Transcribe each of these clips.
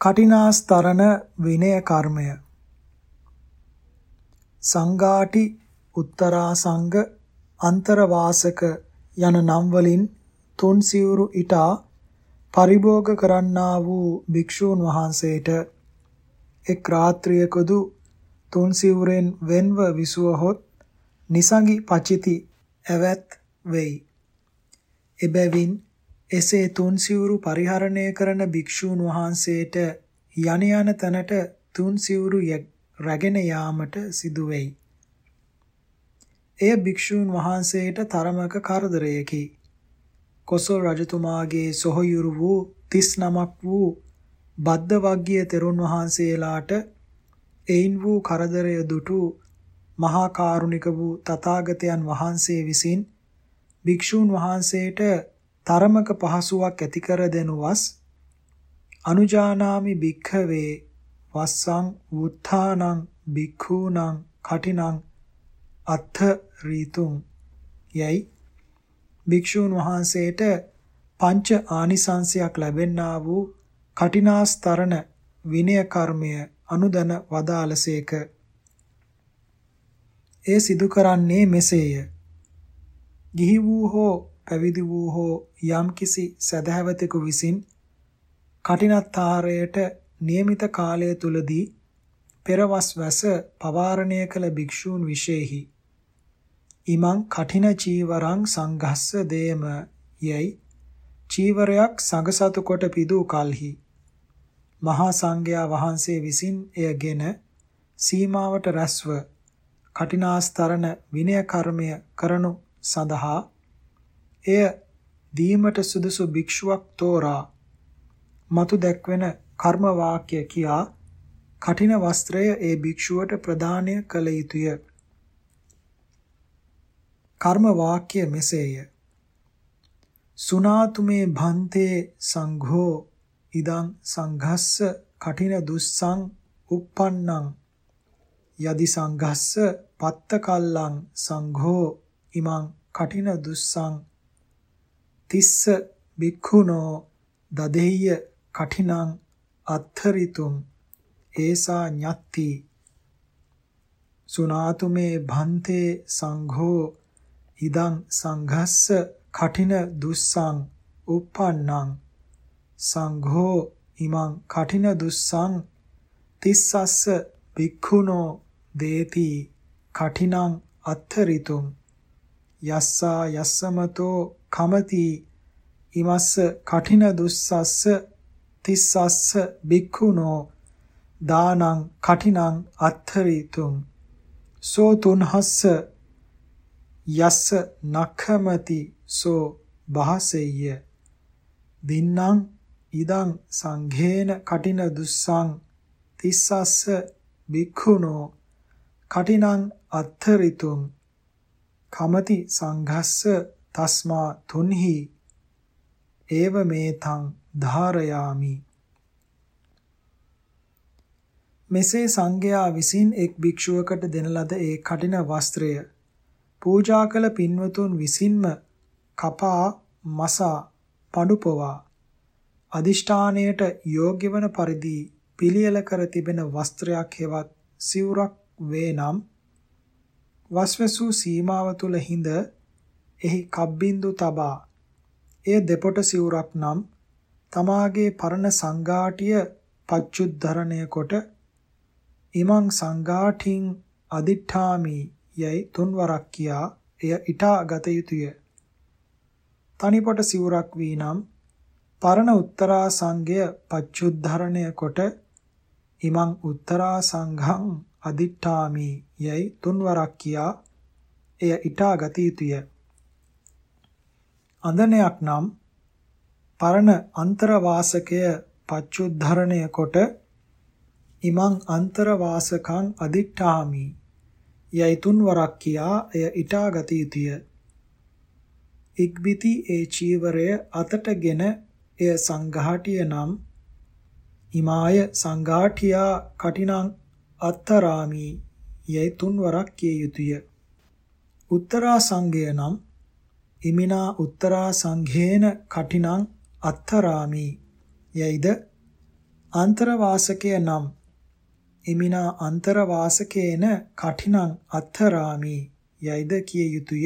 කටිනාස්තරණ විනය කර්මය සංඝාටි උත්තරාසංග අන්තරවාසක යන නම් වලින් තුන් සිවුරු ඊටා පරිභෝග කරන්නා වූ භික්ෂූන් වහන්සේට එක් රාත්‍රියකදු තුන් සිවුරෙන් වෙන්ව විසුවහොත් නිසඟි පචිති ඇවැත් වෙයි. එබැවින් එසේ තුන් සිවුරු පරිහරණය කරන භික්ෂූන් වහන්සේට යන යන තැනට තුන් සිවුරු රැගෙන යාමට සිදු වෙයි. එය භික්ෂූන් වහන්සේට තරමක කරදරයකි. කොසල් රජතුමාගේ සොහොයුරු වූ 39ක් වූ බද්ද වග්ගීය තෙරුන් වහන්සේලාට එයින් වූ කරදරය දුටු මහා කරුණික වූ තථාගතයන් වහන්සේ විසින් භික්ෂූන් වහන්සේට තරමක පහසුවක් ඇති කර දෙනුවස් අනුජානාමි භික්ඛවේ වස්සං වුත්ථානං භික්ඛූනං කටිනං අත්ථ රීතුං යයි. භික්ෂූන් වහන්සේට පංච ආනිසංශයක් ලැබෙන්නා වූ කටිනාස්තරණ විනය කර්මය අනුදන වදාළසේක. එය සිදු කරන්නේ මෙසේය. ගිහි වූ හෝ පැවිදි වූ හෝ යම්කිසි සදහැවතෙකු විසින් කටිනත්තාරයට નિયમિત කාලය තුලදී පෙරවස් වැස පවාරණය කළ භික්ෂූන් විශේෂෙහි ඉමං කඨින චීවරං සංඝස්ස දේම යයි චීවරයක් සංඝසතු කොට පිදූ කලෙහි මහා සංඝයා වහන්සේ විසින් එයගෙන සීමාවට රැස්ව කටිනාස්තරණ විනය කර්මය කරනු සඳහා එය දීමට සුදුසු භික්ෂුවක් තෝරා මතු දැක්වෙන කර්ම වාක්‍ය කියා කඨින වස්ත්‍රය ඒ භික්ෂුවට ප්‍රදානය කළ යුතුය. කර්ම වාක්‍ය මෙසේය. සුනාතුමේ භන්තේ සංඝෝ ඉදං සංඝස්ස කඨින දුස්සං uppannං යදි සංඝස්ස පත්ත කල්ලං සංඝෝ ඉමං කඨින දුස්සං තිස්ස බික්ඛුනෝ දදෙය්‍ය කඨිනං අත්තරිතුම් ඒසා ඤත්ති සුනාතුමේ භන්තේ සංඝෝ ඉදං සංඝස්ස කඨින දුස්සං uppannං සංඝෝ ඉමං කඨින දුස්සං තිස්සස්ස බික්ඛුනෝ දේති කඨිනං අත්තරිතුම් යස්සා යස්සමතෝ කමති ඉමස්ස කඨින දුස්සස්ස තිස්සස්ස බික්ඛුනෝ දානං කඨිනං අත්තරිතුම් සෝ තුන්හස්ස යස්ස නඛමති සෝ බහසෙය්‍ය දින්නම් ඉදං සංඝේන කටින දුස්සං තිස්සස්ස බික්ඛුනෝ කටිනං අත්තරිතුම් කමති සංඝස්ස තස්මා තුන්හි ඒව මේතං ධාරයාමි මෙසේ සංඝයා විසින් එක් භික්ෂුවකට දෙන ලද ඒ කටින වස්ත්‍රය පූජා කළ පින්වතුන් විසින්ම කපා මසා පඩුපවා අදිෂ්ඨානයට යෝග්‍ය වන පරිදි පිළියෙල කර තිබෙන වස්ත්‍රයක් හෙවත් සිවුරක් වේ නම් වස්වසු සීමාව තුල හිඳ එහි කබ්බින්දු තබා එය දෙපොට සිවුරක් නම් තමාගේ පරණ සංඝාටිය පච්චුද්ධරණය කොට ඉමං සංඝාඨින් අදිඨාමි යයි තුන්වරක් කියා එය ඊටා ගත යුතුය. තනිපොට සිවුරක් වී නම් පරණ උත්තරා සංඝය පච්චුද්ධරණය කොට ඉමං උත්තරා සංඝං අදිඨාමි යයි තුන්වරක් කියා එය ඊටා ගත යුතුය. අඳනයක් නම් පරණ අන්තරවාසකය පච්චුද්ධරණය කොට ඉමං අන්තරවාසකං අදිඨාමි යයි තුන්වරක් කියා එය ඊටා ගත යුතුය. ඉක්බිති ඒ චීවරය අතටගෙන එය සංඝාටිය නම් ඉමාය සංඝාටියා කටිනං අත්තරාමි යයි තුන්වරක් කිය යුතුය. උත්තරා සංඝය නම් ඉමිනා උත්තරා සංඝේන කටිනං අත්තරාමි යයිද අන්තරවාසකය නම් ඉමිනා අන්තරවාසකේන කඨිනං අත්තරාමි යයිද කිය යුතුය.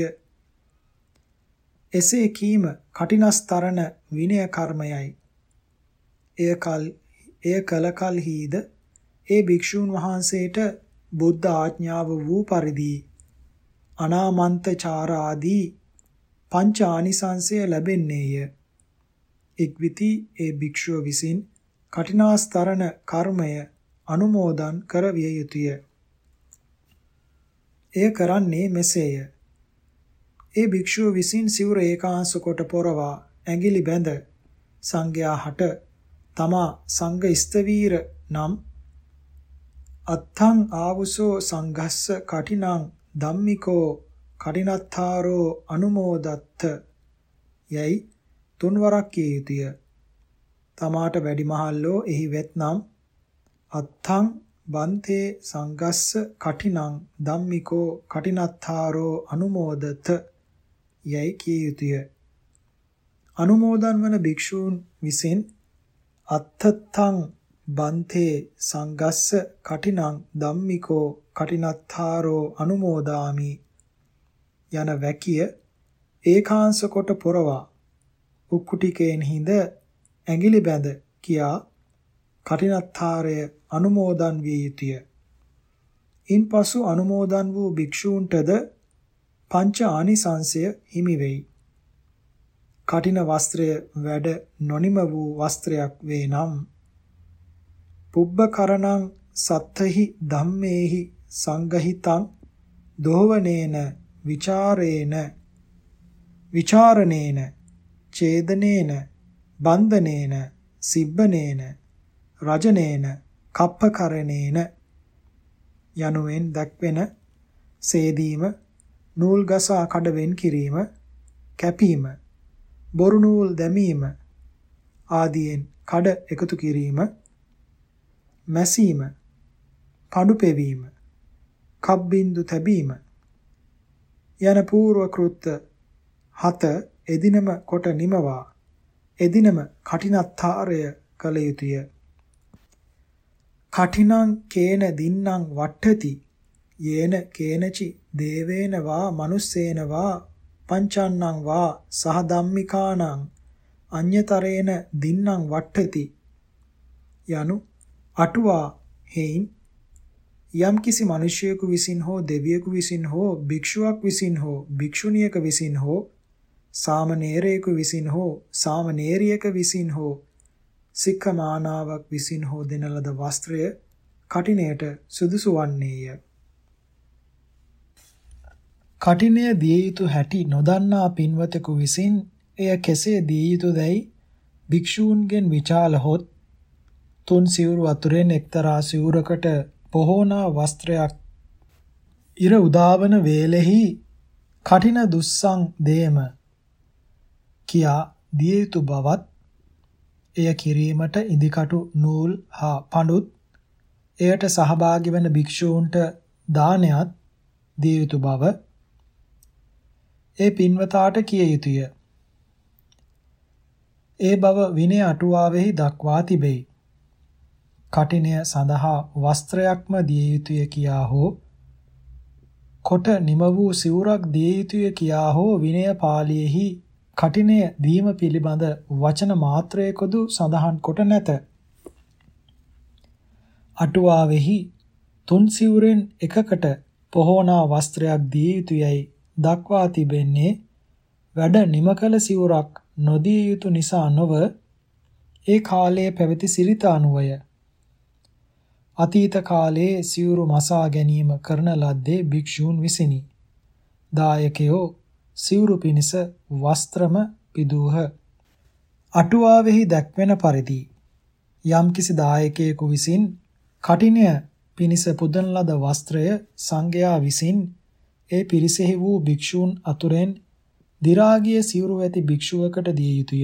එසේ කීම කටිනස්තරණ විනය කර්මයයි. එය කල් එය කල කලහිද ඒ භික්ෂූන් වහන්සේට බුද්ධ ආඥාව වූ පරිදි අනාමන්තචාරාදී පංච ආනිසංසය ලැබෙන්නේය. ඉක්විති ඒ භික්ෂුව විසින් කටිනාස්තරණ කර්මය අනුමෝදන් කරවිය යුතුය. එය කරන්නේ මෙසේය. ඒ භික්ෂුව විසින් සිවුර ඒකාංශ කොට පොරවා ඇඟිලි බැඳ සංඝයා හට තමා සංඝ ස්තවීර නම් අත්තං ආවුසෝ සංඝස්ස කටිනං ධම්මිකෝ කටිනත්තාරෝ අනුමෝදත්ත යයි තුන්වරක් කිය යුතුය. තමාට වැඩිමහල්ලෝ එහි වෙත්නම් අත්තං බන්තේ සංගස්ස කටිනං ධම්මිකෝ කටිනත්තාරෝ අනුමෝදත යයි කිය යුතුය. අනුමෝදන් වන භික්ෂූන් විසින් අත්තත්තං බන්තේ සංගස්ස කටිනං ධම්මිකෝ කටිනත්තාරෝ අනුමෝදාමි යන වැකිය ඒකාංශ කොට පොරවා උක්කුටිකේන් හිඳ ඇඟිලි බැඳ කියා කටිනත්තාරය අනුමෝදන් විය යුතුය. ඉන්පසු අනුමෝදන් වූ භික්ෂූන්ටද පංච ආනිසංශය හිමි වෙයි. කටින වස්ත්‍රය වැඩ නොනිම වූ වස්ත්‍රයක් වේ නම් පුබ්බකරණං සත්තහි ධම්මේහි සංගහිතං දෝවනේන විචාරේන විචාරණේන ඡේදනේන බන්ධනේන සිබ්බනේන රජනේන කප්පකරණේන යනුවෙන් දක්වෙන සේදීම නූල් ගසා කඩවෙන් කිරීම කැපීම බොරු නූල් දැමීම ආදියෙන් කඩ එකතු කිරීම මැසීම කඩු පෙවීම කබ්බින්දු තැබීම යන పూర్ව කෘත්‍ය හත එදිනම කොට නිමවා එදිනම කටිනත්තාරය කළ යුතුය. කටිනං කේන දින්නම් වට්ටති යේන කේනචි දේවේන වා මනුස්සේන වා පංචන්නං වා සහ ධම්මිකානං අඤ්‍යතරේන දින්නම් වට්ටති යනු අටුවා හේයින් යම්කිසි මිනිසියෙකු විසින් හෝ දෙවියෙකු විසින් හෝ භික්ෂුවක් විසින් හෝ භික්ෂුණියක විසින් හෝ සාමණේරයෙකු විසින් හෝ සාමණේරියක විසින් හෝ සික්ඛමානාවක් විසින් හෝ දෙන ලද වස්ත්‍රය කටිනයට සුදුසු වන්නේය. කටිනය දිය යුතු හැටි නොදන්නා පින්වතෙකු විසින් එය කෙසේ දිය යුතුදැයි භික්ෂූන්ගෙන් විචාලහොත් තුන් සිවුරු අතුරෙන් එක්තරා සිවුරකට පොහෝනා වස්ත්‍රයක් ඉර උදාවන වේලෙහි කටින දුස්සං දේම කියා දිය යුතු බවත් එය කිරීමට ඉදිකටු නූල් හා පඬුත් එයට සහභාගී වන භික්ෂූන්ට දානයත් දිය යුතු බව ඒ පින්වතාට කිය යුතුය. ඒ බව විනය අටුවාවෙහි දක්වා තිබේ. කටිනය සඳහා වස්ත්‍රයක්ම දිය යුතුය කියා හෝ කොට නිම වූ සිවුරක් දිය යුතුය කියා හෝ විනය පාළියේහි කටිනය දීම පිළිබඳ වචන මාත්‍රයකදු සඳහන් කොට නැත. අටුවාවෙහි තුන් සිවුරෙන් එකකට පොහෝනා වස්ත්‍රයක් දිය යුතුයයි දක්වා තිබෙන්නේ වැඩ නිම කළ සිවුරක් නොදිය යුතු නිසා නොව ඒ කාලයේ පැවති සිරිත අනුවය. අතීත කාලයේ සිවුරු මසා ගැනීම කරන ලද්දේ භික්ෂූන් විසිනි. දායකයෝ සිවුරු පිනිස වස්ත්‍රම පිදූහ. අටුවාවෙහි දැක්වෙන පරිදි යම්කිසි දායකයෙකු විසින් කටිනය පිනිස පුදන ලද වස්ත්‍රය සංඝයා විසින් ඒ පිරිසෙහි වූ භික්ෂූන් අතුරෙන් දි รา ගිය සිවුරු ඇති භික්ෂුවකට දිය යුතුය.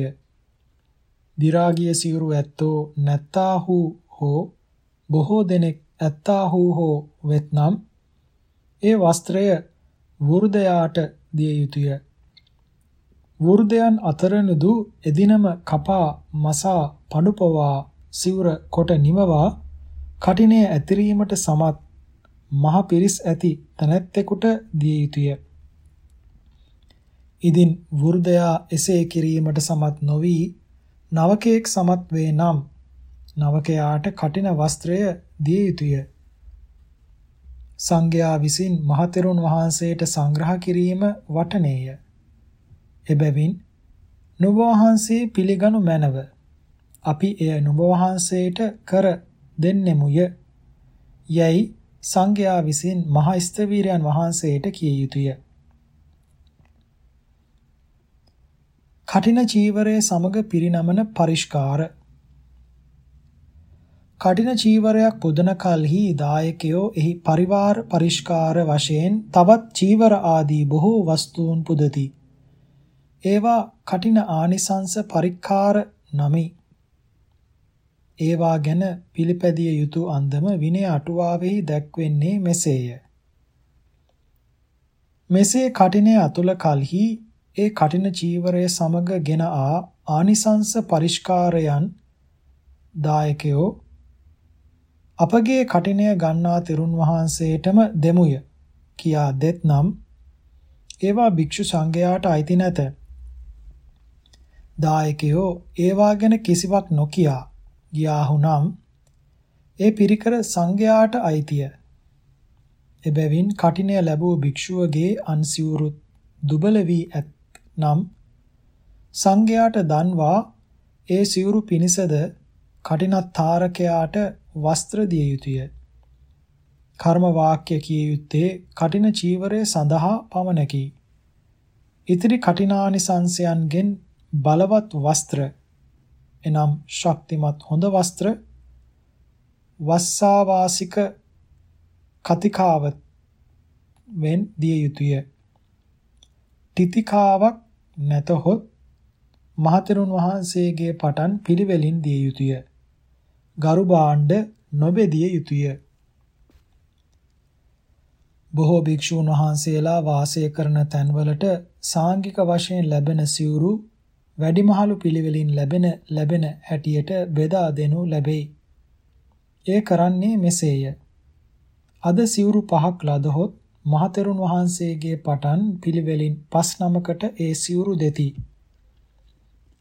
දි รา ගිය සිවුරු ඇත්තෝ නැත්තාහු හෝ බොහෝ දෙනෙක් ඇත්තාහු හෝ වෙත්නම් ඒ වස්ත්‍රය වෘදයාට දිය යුතුය. වෘදයන් අතරනුදු එදිනම කපා මසා පඩුපවා සිවුර කොට නිමවා කටිනේ ඇතිරීමට සමත් මහ පිරිස් ඇති තනැත්තෙකුට දිය යුතුය. ඉදින් වෘදයා එසේ කිරීමට සමත් නොවි නවකයෙක් සමත් වේ නම් නවකයාට කටින වස්ත්‍රය දිය යුතුය. සංඝයා විසින් මහතෙරුන් වහන්සේට සංග්‍රහ කිරීම වටනේය. එබැවින් නුඹ වහන්සේ පිළිගනු මැනව. අපි එය නුඹ වහන්සේට කර දෙන්නෙමුය. යැයි සංඝයා විසින් මහ ස්තවීරයන් වහන්සේට කිය යුතුය. කටින චීවරයේ සමග පිරිනමන පරිස්කාර කටින චීවරයක් පුදන කලෙහි දායකයෝ එහි පරිවාර පරිස්කාර වශයෙන් තවත් චීවර ආදී බොහෝ වස්තුන් පුදති. ඒවා කටින ආනිසංස පරික්කාර නමි. ඒවා ගැන පිළිපැදිය යුතු අන්දම විනය අටුවාවෙහි දැක්වෙන්නේ මෙසේය. මෙසේ කටිනේ අතුල කලෙහි ඒ කටින චීවරය සමග ගෙන ආ ආනිසංස පරිස්කාරයන් දායකයෝ අපගේ කටිනය ගන්නා තෙරුන් වහන්සේටම දෙමුය කියා දෙත්නම් ඒවා භික්ෂු සංඝයාට අයිති නැත. දායකයෝ ඒවා ගැන කිසිවක් නොකියා ගියාහුනම් ඒ පිරිකර සංඝයාට අයිතිය. එබැවින් කටිනය ලැබූ භික්ෂුවගේ අන්සිවුරු දුබල වී ඇත්නම් සංඝයාට දන්වා ඒ සිවුරු පිනිසද කටිනත්තාරකයාට වස්ත්‍ර දිය යුතුය. කර්ම වාක්‍ය කිය යුත්තේ කටින චීවරය සඳහා පමණකි. ඉතිරි කටිනානිසංශයන්ගෙන් බලවත් වස්ත්‍ර එනම් ශක්තිමත් හොඳ වස්ත්‍ර වස්සාවාසික කතිකාව වෙන් දිය යුතුය. තිතිකාවක් නැතහොත් මහතෙරුන් වහන්සේගේ පටන් පිළිවෙලින් දිය යුතුය. ගරු භාණ්ඩ නොබෙදිය යුතුය. බොහෝ භික්ෂූන් වහන්සේලා වාසය කරන තැන්වලට සාංගික වශයෙන් ලැබෙන සිවුරු වැඩිමහලු පිළිවෙලින් ලැබෙන ලැබෙන හැටියට බෙදා දෙනු ලැබේ. ඒ කරන්නේ මෙසේය. අද සිවුරු පහක් ලදහොත් මහතෙරුන් වහන්සේගේ පටන් පිළිවෙලින් පස් නමකට ඒ සිවුරු දෙති.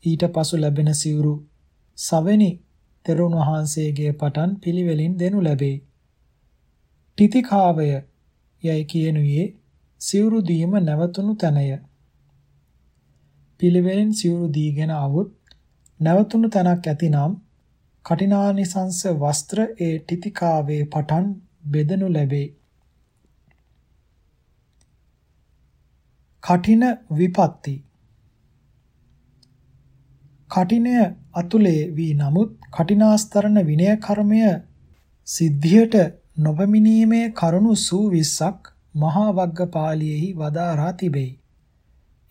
ඊට පසු ලැබෙන සිවුරු සවෙනි තෙරුන් වහන්සේගේ පටන් පිළිවෙලින් දෙනු ලැබේ. තිතිකාවය යයි කියනුයේ සිවුරු දීම නැවතුණු තැනය. පිළිවෙලින් සිවුරු දීගෙන આવුත් නැවතුණු තැනක් ඇතිනම් කටිනානිසංස වස්ත්‍ර ඒ තිතිකාවේ පටන් බෙදනු ලැබේ. කටින විපත්ති කටිනය අතුලේ වී නමුත් කටිනාස්තරණ විනය කර්මය සිද්ධියට නොපමිනීමේ කරුණු සූවිස්සක් මහා වග්ගපාළියේහි වදාරා තිබේ.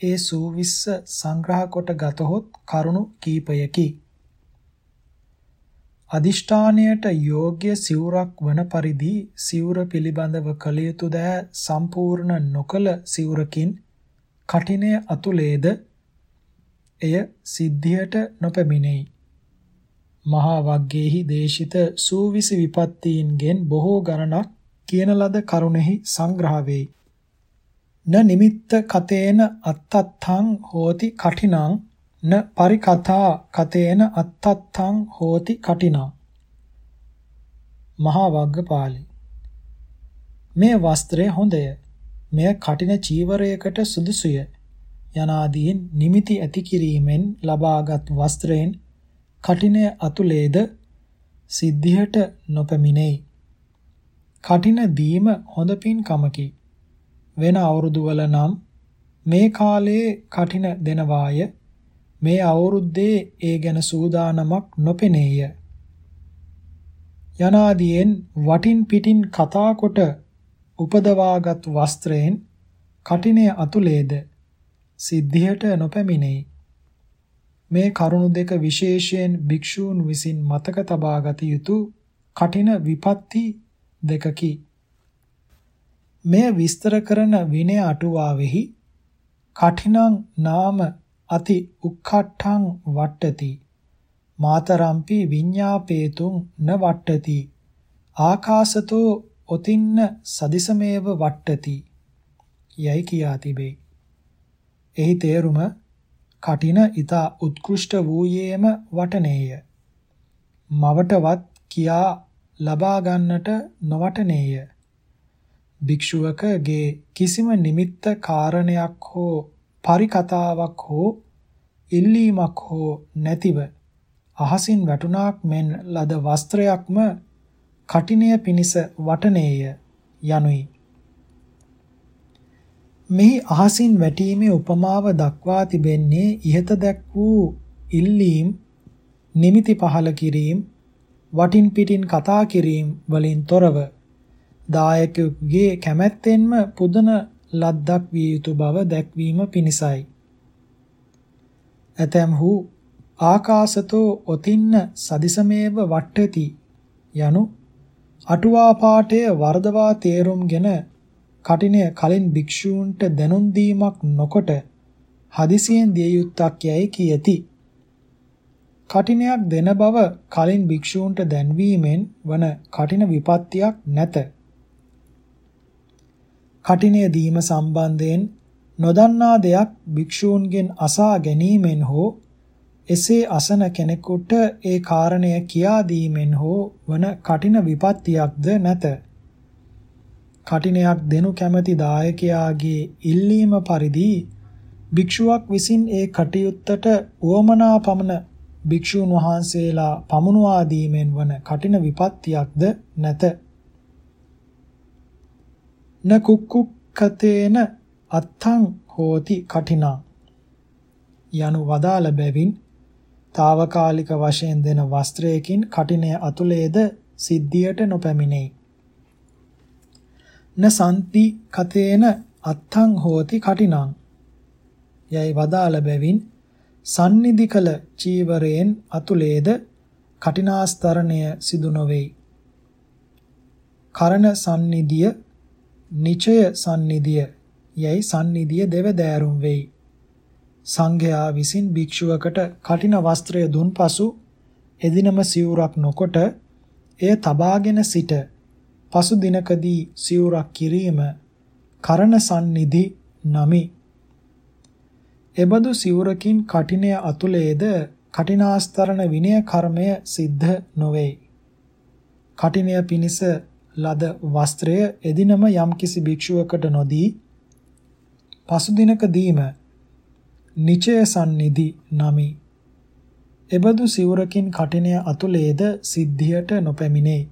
ඒ සූවිස්ස සංග්‍රහ කොට ගතහොත් කරුණු කීපයකි. අදිෂ්ඨානයට යෝග්‍ය සිවුරක් වන පරිදි සිවුර පිළිබඳව කළ යුතු දෑ සම්පූර්ණ නොකල සිවුරකින් කටිනය අතුලේද එය සිද්ධියට නොපැමිණෙයි. මහා වග්ගයේහි දේශිත සූවිසි විපත්තීන්ගෙන් බොහෝ ගණනක් කියන ලද කරුණෙහි සංග්‍රහ වෙයි. න නිමිත්ත කතේන අත්තත්තං හෝති කටිනං න පරිකථා කතේන අත්තත්තං හෝති කටිනං මහා වග්ගපාලි මේ වස්ත්‍රය හොඳය මෙය කටින චීවරයකට සුදුසුය යනාදීන් නිමිති ඇති කිරීමෙන් ලබාගත් වස්ත්‍රයෙන් කටින අතුලේද සිද්ධියට නොපැමිණෙයි. කටින දීම හොඳ පින්කමකි. වෙන අවුරුදු වල නම් මේ කාලයේ කටින දෙනවාය. මේ අවුරුද්දේ ඒ ගැන සූදානමක් නොපෙනේය. යනාදීන් වටින් පිටින් කතා කොට උපදවාගත් වස්ත්‍රයෙන් කටිනේ අතුලේද සිද්ධියට නොපැමිණෙයි. මේ කරුණු දෙක විශේෂයෙන් භික්ෂූන් විසින් මතක තබා ගත යුතු කටින විපත්ති දෙකකි. මෙය විස්තර කරන විනය අටුවාවෙහි කඨිනං නාම අති උක්ඛට්ඨං වට්ටති මාතරම්පි විඤ්ඤාපේතුං න වට්ටති ආකාශතෝ ඔතින්න සදිසමේව වට්ටති යයි කියා තිබේ. එහි තේරුම කටින ඊතා උත්කෘෂ්ඨ වූයේම වටනේය. මවටවත් කියා ලබා ගන්නට නොවටනේය. භික්ෂුවකගේ කිසිම නිමිත්ත කාරණයක් හෝ පරිකතාවක් හෝ ඉල්ලීමක් හෝ නැතිව අහසින් වැටුණාක් මෙන් ලද වස්ත්‍රයක්ම කටිනය පිනිස වටනේය යනුයි. මෙහි අහසින් වැටීමේ උපමාව දක්වා තිබෙන්නේ ඉහත දැක් වූ ඉල්ලීම් නිමිති පහල කිරීම වටින් පිටින් කතා කිරීම වලින් තොරව දායකයෙකුගේ කැමැත්තෙන්ම පුදන ලද්දක් විය යුතු බව දැක්වීම පිණිසයි. ඇතැම්හු ආකාශතෝ ඔතින්න සදිසමේව වට්ටති යනු අටුවා පාඨය වර්ධවා තේරුම්ගෙන කටිනය කලින් භික්ෂූන්ට දැනුම් දීමක් නොකොට හදිසියෙන් දිය යුත්තක් යයි කියති. කටිනයක් දෙන බව කලින් භික්ෂූන්ට දැන්වීමෙන් වන කටින විපත්තියක් නැත. කටිනය දීම සම්බන්ධයෙන් නොදන්නා දෙයක් භික්ෂූන්ගෙන් අසා ගැනීමෙන් හෝ එසේ අසන කෙනෙකුට ඒ කාරණය කියා දීමෙන් හෝ වන කටින විපත්තියක්ද නැත. කටිනයක් දෙනු කැමැති දායකයාගේ ඉල්ලීම පරිදි භික්ෂුවක් විසින් ඒ කටයුත්තට උවමනා පමණ භික්ෂූන් වහන්සේලා පමුණුවා දීමෙන් වන කටින විපත්තියක්ද නැත. න කුක්කුක්කතේන අත්තං හෝති කටිනා යනු වදාළ බැවින් తాවකාලික වශයෙන් දෙන වස්ත්‍රයකින් කටිනය අතුලේද සිද්ධියට නොපැමිණේ. න සම්ති කතේන අත්තං හෝති කටිනං යයි වදාළ බැවින් සන්නිධි කල චීවරයෙන් අතුලේද කටිනාස්තරණය සිදු නොවේයි. කරණ සන්නිධිය නිචය සන්නිධිය යයි සන්නිධිය දෙවදෑරුම් වෙයි. සංඝයා විසින් භික්ෂුවකට කටින වස්ත්‍රය දුන් පසු එදිනම සිවුරක් නොකොට එය තබාගෙන සිට පසු දිනකදී සිවුරක් කිරීම කරණ සන්නිධි නමි. එබඳු සිවුරකින් කටිනය අතුලේද කටිනාස්තරණ විනය කර්මය සිද්ධ නොවේ. කටිනය පිනිස ලද වස්ත්‍රය එදිනම යම්කිසි භික්ෂුවකට නොදී පසු දිනක දීම නිචය සම්නිදි නමි. එබඳු සිවුරකින් කටිනය අතුලේද සිද්ධියට නොපැමිණේ.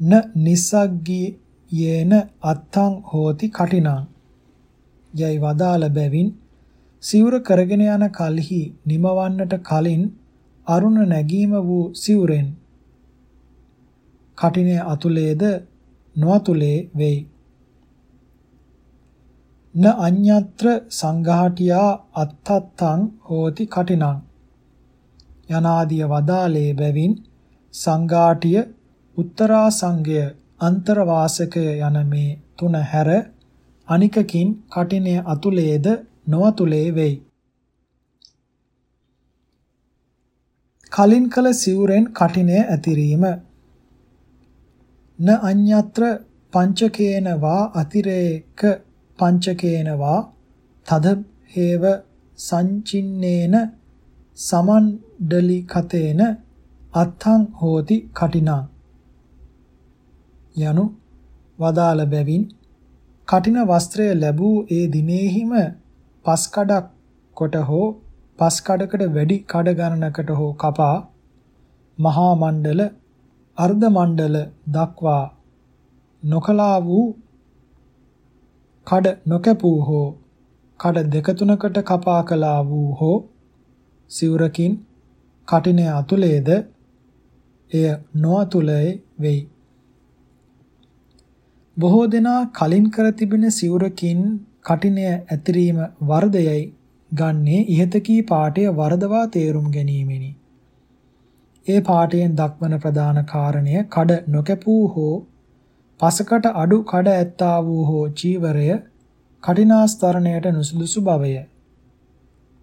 න නිස්සග්ගී යේන අත්තං හෝති කටිනං යයි වදාළ බැවින් සිවුර කරගෙන යන කල්හි නිමවන්නට කලින් අරුණ නැගීම වූ සිවුරෙන් කටිනේ අතුලේද නොඅතුලේ වෙයි. න අඤ්ඤත්‍ර සංඝාටියා අත්තත්තං හෝති කටිනං යනාදිය වදාලේ බැවින් සංඝාටිය උත්තරා සංඝය අන්තරවාසකය යන මේ තුන හැර අනිකකින් කටිනය අතුලේද නොඅතුලේ වෙයි. කලින් කල සිවුරෙන් කටිනය ඇතිරීම න අඤ්ඤත්‍ර පංචකේන වා අතිරේක පංචකේන වා තද හේව සංචින්නේන සමණ්ඩලිකතේන අත්තං හෝති කටිනා යනු වදාළ බැවින් කටින වස්ත්‍රය ලැබූ ඒ දිනෙහිම පස් කඩක් කොට හෝ පස් කඩකට වැඩි කඩ ගණනකට හෝ කපා මහා මණ්ඩල අර්ධ මණ්ඩල දක්වා නොකලා වූ කඩ නොකැපූ හෝ කඩ දෙක තුනකට කපා කළා වූ හෝ සිවුරකින් කටිනේ අතුලේද එය නොඅතුලේ වෙයි. බොහෝ දෙනා කලින් කර තිබෙන සිවුරකින් කටිනය ඇතිරීම වර්ධයයි ගන්නේ ඉහත කී පාඨය වර්ධවා තේරුම් ගැනීමෙනි. ඒ පාඨයෙන් දක්වන ප්‍රධාන කාරණය කඩ නොකැපූ හෝ පසකට අඩු කඩ ඇත්තා වූ හෝ චීවරය කටිනාස්තරණයට නුසුදුසු බවය.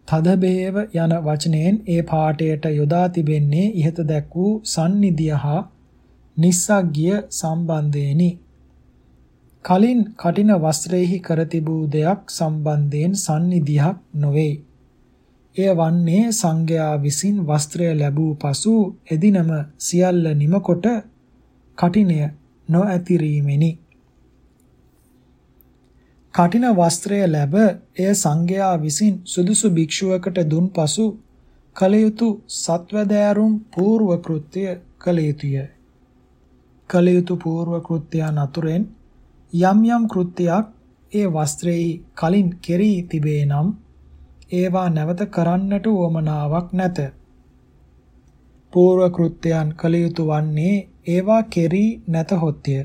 තදබේව යන වචනයෙන් ඒ පාඨයට යොදා තිබෙන්නේ ඉහත දැක් වූ sannidhiya හා නිස්සග්ගිය සම්බන්ධයෙනි. කලින් කටින වස්ත්‍රයෙහි කර තිබූ දෙයක් සම්බන්ධයෙන් sannidhiyak නොවේ. එය වන්නේ සංඝයා විසින් වස්ත්‍රය ලැබූ පසු එදිනම සියල්ල නිමකොට කටිනය නොඇතිරීමෙනි. කටින වස්ත්‍රය ලැබ එය සංඝයා විසින් සුදුසු භික්ෂුවකට දුන් පසු කල යුතු සත්වදෑරුම් పూర్ව කෘත්‍ය කල යුතුය. කල යුතු పూర్ව කෘත්‍යයන් අතුරෙන් යම් යම් කෘත්‍යයක් ඒ වස්ත්‍රෙහි කලින් කෙරී තිබේ නම් ඒවා නැවත කරන්නට උවමනාවක් නැත. పూర్ව කෘත්‍යයන් කළ යුතු වන්නේ ඒවා කෙරී නැතහොත්ය.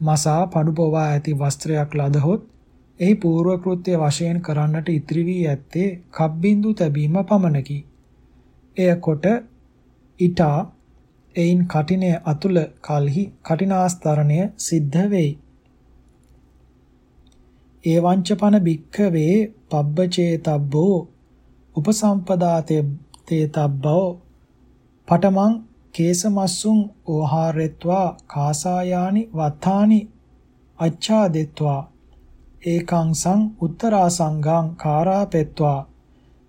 මසා පඩුපවා ඇති වස්ත්‍රයක් ලදහොත් එහි పూర్ව කෘත්‍ය වශයෙන් කරන්නට ඉතිරි වී ඇත්තේ කබ්බින්දු තැබීම පමණකි. එය කොට ඊටා එයින් කටිනය අතුල කලහි කටිනාස්තරණය සිද්ධ වෙයි. ඒ වංචපන භික්ඛවේ පබ්බචේතබ්බෝ උපසම්පදාතේ තේතබ්බෝ පඨමං කේසමස්සුං ඕහාරෙත්වා කාසායානි වත්තානි අච්ඡාදෙත්වා ඒකං සං උත්තරා සංඝං කාරාපෙත්වා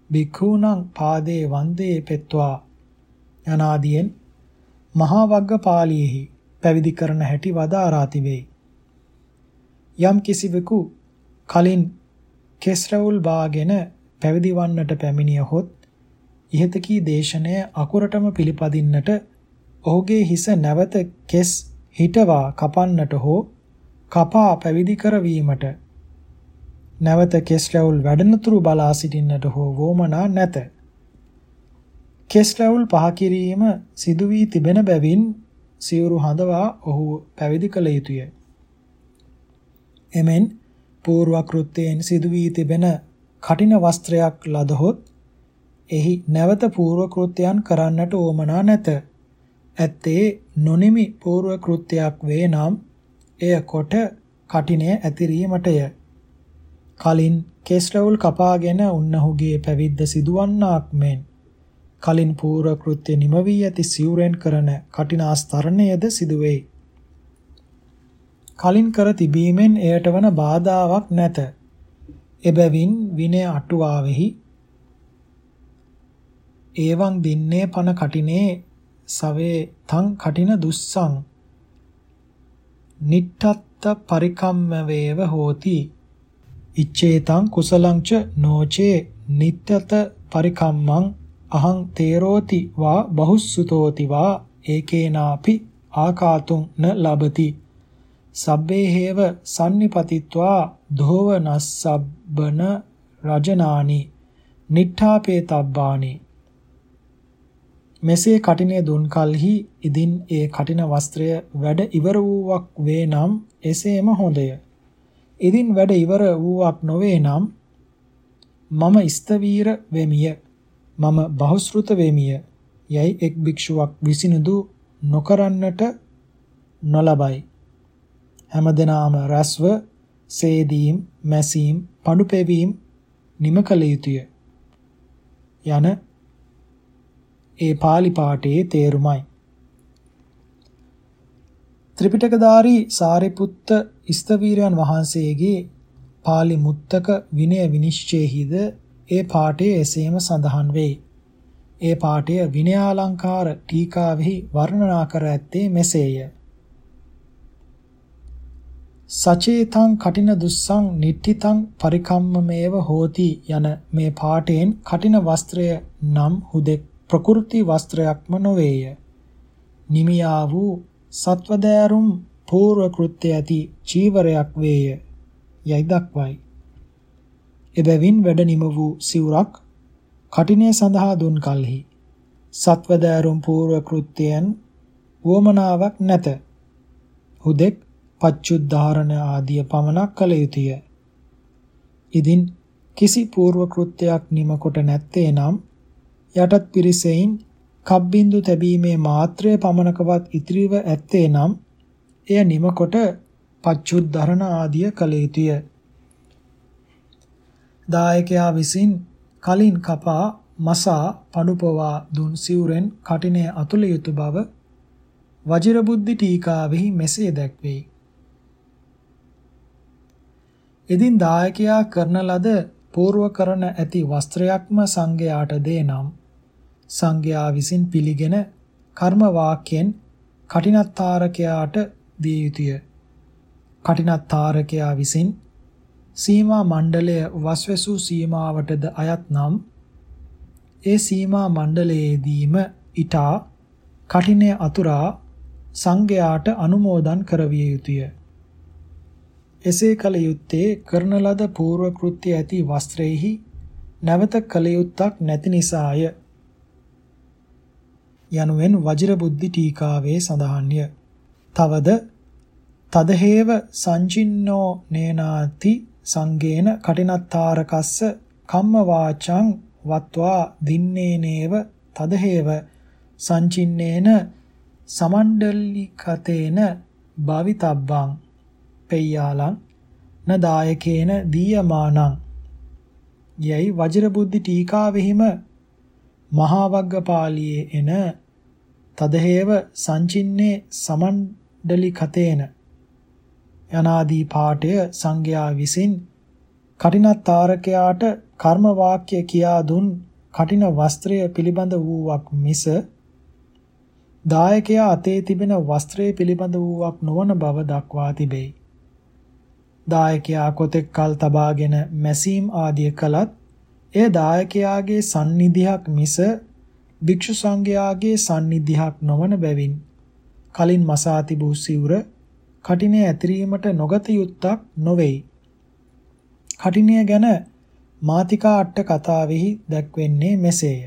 භික්ඛූණං පාදේ වන්දේ පෙත්වා යනාදීන් මහා වග්ග පාළියේහි පැවිදි කරන හැටි වදාරා තිබේ. යම් කිසිවෙකු කලින් කෙස්රවුල් බාගෙන පැවිදි වන්නට පැමිණියහොත් ඉහත කී දේශනය අකුරටම පිළිපදින්නට ඔහුගේ හිස නැවත කෙස් හිටවා කපන්නට හෝ කපා පැවිදි කරවීමට නැවත කෙස් රැවුල් වැඩනතුරු බලා සිටින්නට හෝ වොමනා නැත. කෙස් රැවුල් පහ කිරීම සිදු වී තිබෙන බැවින් සිවුරු හඳවා ඔහු පැවිදි කළ යුතුය. එමෙන් పూర్ව කෘත්‍යයෙන් සිදු වී තිබෙන කටින වස්ත්‍රයක් ලදහොත් එහි නැවත పూర్ව කෘත්‍යයන් කරන්නට ඕමනා නැත. ඇත්තේ නොනිමි పూర్ව කෘත්‍යයක් වේ නම් එය කොට කටිනය ඇතිරීමටය. කලින් කෙස් රැවුල් කපාගෙන උන්නහුගේ පැවිද්ද සිදුවන්නාක් මෙන් කලින් పూర్ව කෘත්‍ය නිම වී ඇති සිවුරෙන් කරන කටිනාස්තරණයද සිදුවේ. කලින් කර තිබීමෙන් එයට වන බාධාවක් නැත. එබැවින් විනය අටුවාවෙහි ඒවං දින්නේ පන කටිනේ සවේ තං කටින දුස්සං නිට්ඨත්ත පරිකම්ම වේව හෝති ඉච්ඡේතං කුසලං ච නොචේ නිට්ඨත පරිකම්මං අහං තේරෝති වා බහුස්සුතෝති වා ඒකේනාපි ආකාතුං න ලබති. සබ්බේ හේව sannipatitwa ධෝව නස්සබ්බන රජනානි නිට්ඨාපේ තබ්බානි මෙසේ කටිනේ දුන් කලෙහි ඉදින් ඒ කටින වස්ත්‍රය වැඩ ඉවර වූවක් වේ නම් එසේම හොඳය. ඉදින් වැඩ ඉවර වූවක් නොවේ නම් මම ස්තවීර වෙමිය. මම බහුශෘත වෙමිය යයි එක් භික්ෂුවක් විසිනුදු නොකරන්නට නොලබයි. හැමදෙනාම රස්ව සේදීම් මැසීම් පඩු පෙවීම් නිම කළ යුතුය. යන ඒ pāli පාඨයේ තේරුමයි. ත්‍රිපිටකධාරී සාරිපුත්ත ස්තවීරයන් වහන්සේගේ pāli මුත්තක විනය විනිශ්චයෙහිද ඒ පාඨය එසේම සඳහන් වෙයි. ඒ පාඨය විනයාලංකාර ටීකාවෙහි වර්ණනා කර ඇත්තේ මෙසේය. සචේතං කටින දුස්සං නිට්ඨිතං පරිකම්මමේව හෝති යන මේ පාඨයෙන් කටින වස්ත්‍රය නම් හුදෙක් ප්‍රකෘති වස්ත්‍රයක්ම නොවේය. නිමියා වූ සත්වදෑරුම් పూర్ව කෘත්‍ය ඇති චීවරයක් වේය. යයි දක්වයි. එබැවින් වැඩ නිම වූ සිවුරක් කටිනය සඳහා දුන් කලෙහි සත්වදෑරුම් పూర్ව කෘත්‍යයන් වොමනාවක් නැත. හුදෙක් පච්චුද්ධාරණ ආදිය පමණක් කළ යුතුය. ඉදින් කිසි పూర్ව කෘත්‍යයක් නිම කොට නැත්තේ නම් යටත් පිරිසෙයින් කබ්බින්දු තැබීමේ මාත්‍රය පමණකවත් ඉතිරිව ඇත්තේ නම් එය නිම කොට පච්චුද්ධාරණ ආදිය කළ යුතුය. දායකයා විසින් කලින් කපා මසා පඩුපවා දුන් සිවුරෙන් කටිනේ අතුල යුතු බව වජිරබුද්ධි ටීකාවෙහි මෙසේ දැක්වේ. එදින් දායකයා කරන ලද පූර්ව කරන ඇති වස්ත්‍රයක්ම සංඝයාට දේනම් සංඝයා විසින් පිළිගෙන කර්ම වාක්‍යයෙන් කටිනත්තාරකයාට දිය යුතුය. කටිනත්තාරකයා විසින් සීමා මණ්ඩලය වස්වැසූ සීමාවටද අයත් නම් ඒ සීමා මණ්ඩලයේදීම ඊටා කටිනේ අතුරා සංඝයාට අනුමෝදන් කරවිය යුතුය. එසේ කල යුත්තේ කරන ලද పూర్ව කෘත්‍ය ඇති වස්ත්‍රයේහි නැවත කල යුත්තක් නැති නිසාය. යනුවෙන් වජිර බුද්ධි ටීකාවේ සඳහන්ය. තවද තදහේව සංචින්නෝ නේනාති සංගේන කටිනත්තාරකස්ස කම්ම වාචං වත්වා දින්නේනේව තදහේව සංචින්නේන සමණ්ඩලිකතේන භවිතබ්බං පෙය්‍යාලං නදායකේන දීයමානං යයි වජිරබුද්ධි ටීකාවෙහිම මහා වග්ගපාළියේ එන තදහේව සංචින්නේ සමණ්ඩලි කතේන යනාදී පාඨය සංඝයා විසින් කටිනත්තාරකයාට කර්ම වාක්‍ය කියා දුන් කටින වස්ත්‍රය පිළිබඳ වූවක් මිස දායකයා අතේ තිබෙන වස්ත්‍රය පිළිබඳ වූවක් නොවන බව දක්වා තිබේ. දායකයා කොතෙක් කල් තබාගෙන මැසීම් ආදිය කළත් එය දායකයාගේ sannidhiyak මිස භික්ෂු සංඝයාගේ sannidhiyak නොවන බැවින් කලින් මසා තිබූ සිවුර කටිනේ ඇතිරීමට නොගත යුත්තක් නොවේයි. කටිනය ගැන මාතිකා අට කතාවෙහි දැක්වෙන්නේ මෙසේය.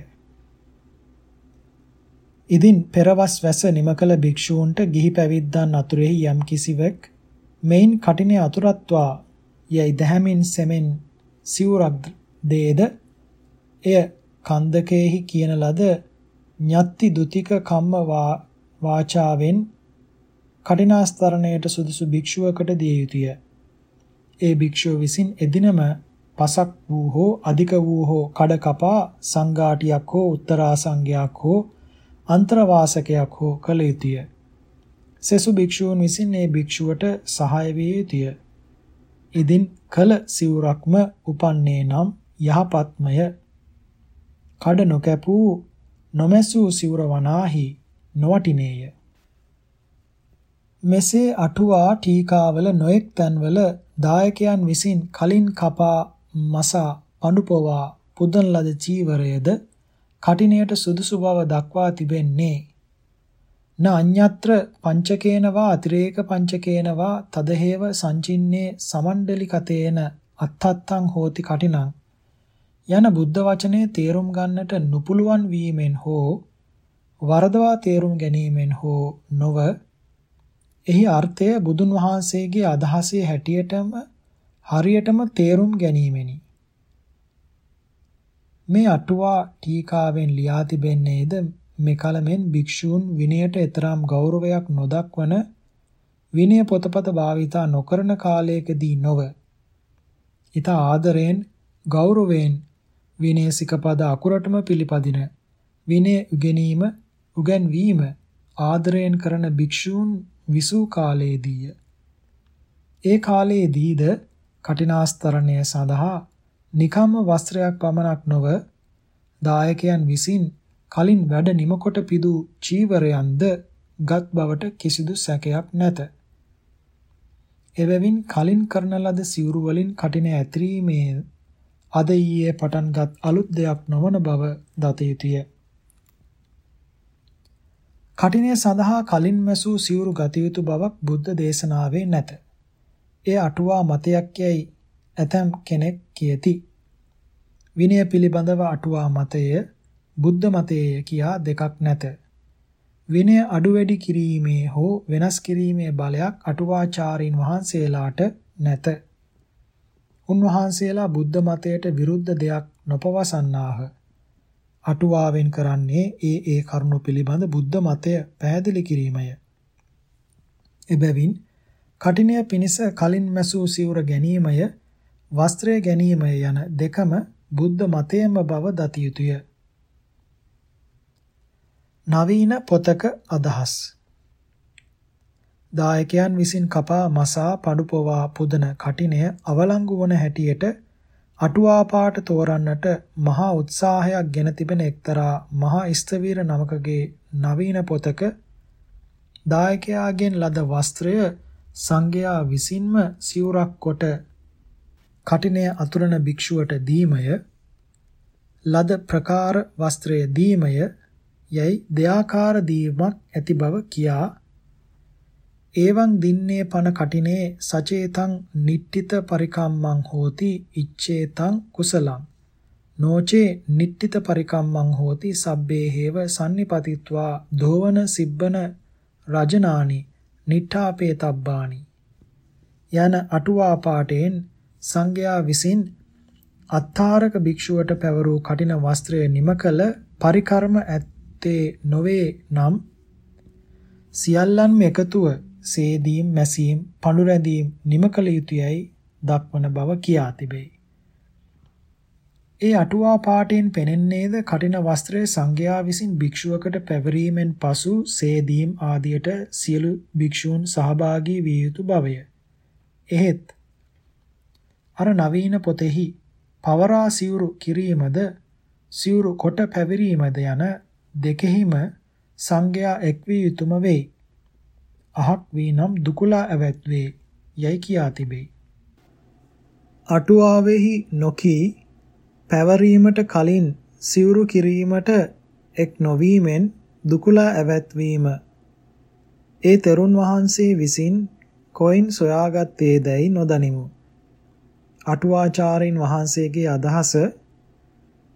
ඉදින් පෙරවස් වැස නිම කළ භික්ෂූන්ට ගිහි පැවිද්දන් අතුරෙහි යම් කිසිවෙක් මෙයින් කටිනේ අතුරත්වා යයි දැහැමින් සෙමෙන් සිවුරක් දේද එය කන්දකේහි කියන ලද ඤත්ති දුතික කම්ම වාචාවෙන් කටිනාස්තරණයට සුදුසු භික්ෂුවකට දිය යුතුය. ඒ භික්ෂුව විසින් එදිනම පසක් වූ හෝ අධික වූ හෝ කඩ කපා සංඝාටියක් හෝ උත්තරාසංගයක් හෝ අන්තරවාසකයක් හෝ කළ යුතුය. සෙසු භික්ෂූන් විසින් මේ භික්ෂුවට සහාය විය යුතුය. ඉදින් කල සිවුරක්ම උපන්නේ නම් යහපත්මය. කඩ නොකැපූ නොමැසූ සිවුර වනාහි නොවටිනේය. මෙසේ අටුවා ටීකාවල නොඑක් තැන්වල දායකයන් විසින් කලින් කපා මසා පඬුපවා පුදන ලද චීවරයද කටිනයට සුදුසු බව දක්වා තිබෙන්නේ. න අඤ්ඤත්‍ර පංචකේනවා අතිරේක පංචකේනවා තදහේව සංචින්නේ සමණ්ඩලිකතේන අත්තත්තං හෝති කටිනං. යන බුද්ධ වචනේ තේරුම් ගන්නට නුපුළුවන් වීමෙන් හෝ වරදවා තේරුම් ගැනීමෙන් හෝ නොව එහි අර්ථය බුදුන් වහන්සේගේ අදහසේ හැටියටම හරියටම තේරුම් ගැනීමෙනි. මේ අටුවා ටීකාවෙන් ලියා තිබෙන්නේද මෙකලමෙන් භික්ෂූන් විනයට එතරම් ගෞරවයක් නොදක්වන විනය පොතපත භාවිතා නොකරන කාලයකදී නොව ඊට ආදරයෙන් ගෞරවයෙන් විනය සිකපද අකුරටම පිළිපදින විනය උගෙනීම උගන්වීම ආදරයෙන් කරන භික්ෂූන් විසූ කාලයේදීය ඒ කාලයේදීද කටිනාස්තරණය සඳහා නිකම්ම වස්ත්‍රයක් පමණක් නොව දායකයන් විසින් කලින් වැඩ නිමකොට පිදූ චීවරයන්ද ගත් බවට කිසිදු සැකයක් නැත. එබැවින් කලින් කරන ලද සිවුරු වලින් කටින ඇතිරීමේ අද ඊයේ පටන්ගත් අලුත් දෙයක් නොවන බව දත යුතුය. කටිනය සඳහා කලින් මැසූ සිවුරු ගත යුතු බවක් බුද්ධ දේශනාවේ නැත. එය අටුවා මතයක් යයි ඇතම් කෙනෙක් කියති. විනය පිළිබඳව අටුවා මතය බුද්ධ මතයේ කියා දෙකක් නැත. විනය අඩු වැඩි කිරීමේ හෝ වෙනස් කිරීමේ බලයක් අටුවාචාරීන් වහන්සේලාට නැත. උන්වහන්සේලා බුද්ධ මතයට විරුද්ධ දෙයක් නොපවසන්නාහ. අටුවාවෙන් කරන්නේ ඒ ඒ කරුණු පිළිබඳ බුද්ධ මතය පැහැදිලි කිරීමය. එබැවින් කටිනය පිනිස කලින් මැසූ සිවුර ගැනීමය වස්ත්‍රය ගැනීම යන දෙකම බුද්ධ මතයම බව දත යුතුය. නවීන පොතක අදහස් දායකයන් විසින් කපා මසා පඩු පොවා පුදන කටිනය අවලංගු වන හැටියට අටුවා පාට තෝරන්නට මහා උත්සාහයක් ගෙන තිබෙන එක්තරා මහා ස්තවීර නමකගේ නවීන පොතක දායකයාගෙන් ලද වස්ත්‍රය සංඝයා විසින්ම සිවුරක් කොට කටිනය අතුරන භික්ෂුවට දීමය. ලද ප්‍රකාර වස්ත්‍රය දීමය. යයි දෙයාකාර දීමක් ඇති බව කියා ඒවං දින්නේ පන කටිනේ සචේතං නිට්ටිත පරිකම්මං හෝති ඉච්ඡේතං කුසලං. නොචේ නිට්ටිත පරිකම්මං හෝති සබ්බේ හේව sannipatitva දෝවන සිබ්බන රජනානි නිට්ඨාපේ තබ්බානි යන අටුවා පාඨයෙන් සංඝයා විසින් අත්තාරක භික්ෂුවට පැවරූ කටින වස්ත්‍රය නිම කළ පරිකර්ම ඇත්තේ නොවේ නම් සියල්ලන්ම එකතුව සේදීම් මැසීම් පඳු රැඳීම් නිම කළ යුතුයයි දක්වන බව කියා තිබේ. ඒ අටුවා පාඨයෙන් පෙනෙන්නේද කටින වස්ත්‍රය සංඝයා විසින් භික්ෂුවකට පැවරීමෙන් පසු සේදීම් ආදියට සියලු භික්ෂූන් සහභාගී විය යුතු බවය. එහෙත් අර නවීන පොතෙහි පවරා සිවුරු කිරීමද සිවුරු කොට පැවිරීමද යන දෙකෙහිම සංඝයා එක් වී යුතුයම වෙයි. අහක් වී නම් දුකලා ඇවැත් වේ යයි කියා තිබේ. අටුවාවෙහි නොකී පැවරීමට කලින් සිවුරු කිරීමට එක් නොවීමෙන් දුකලා ඇවැත්වීම ඒ තෙරුන් වහන්සේ විසින් කොයින් සොයාගත්තේදැයි නොදනිමු. අටුවාචාරින් වහන්සේගේ අදහස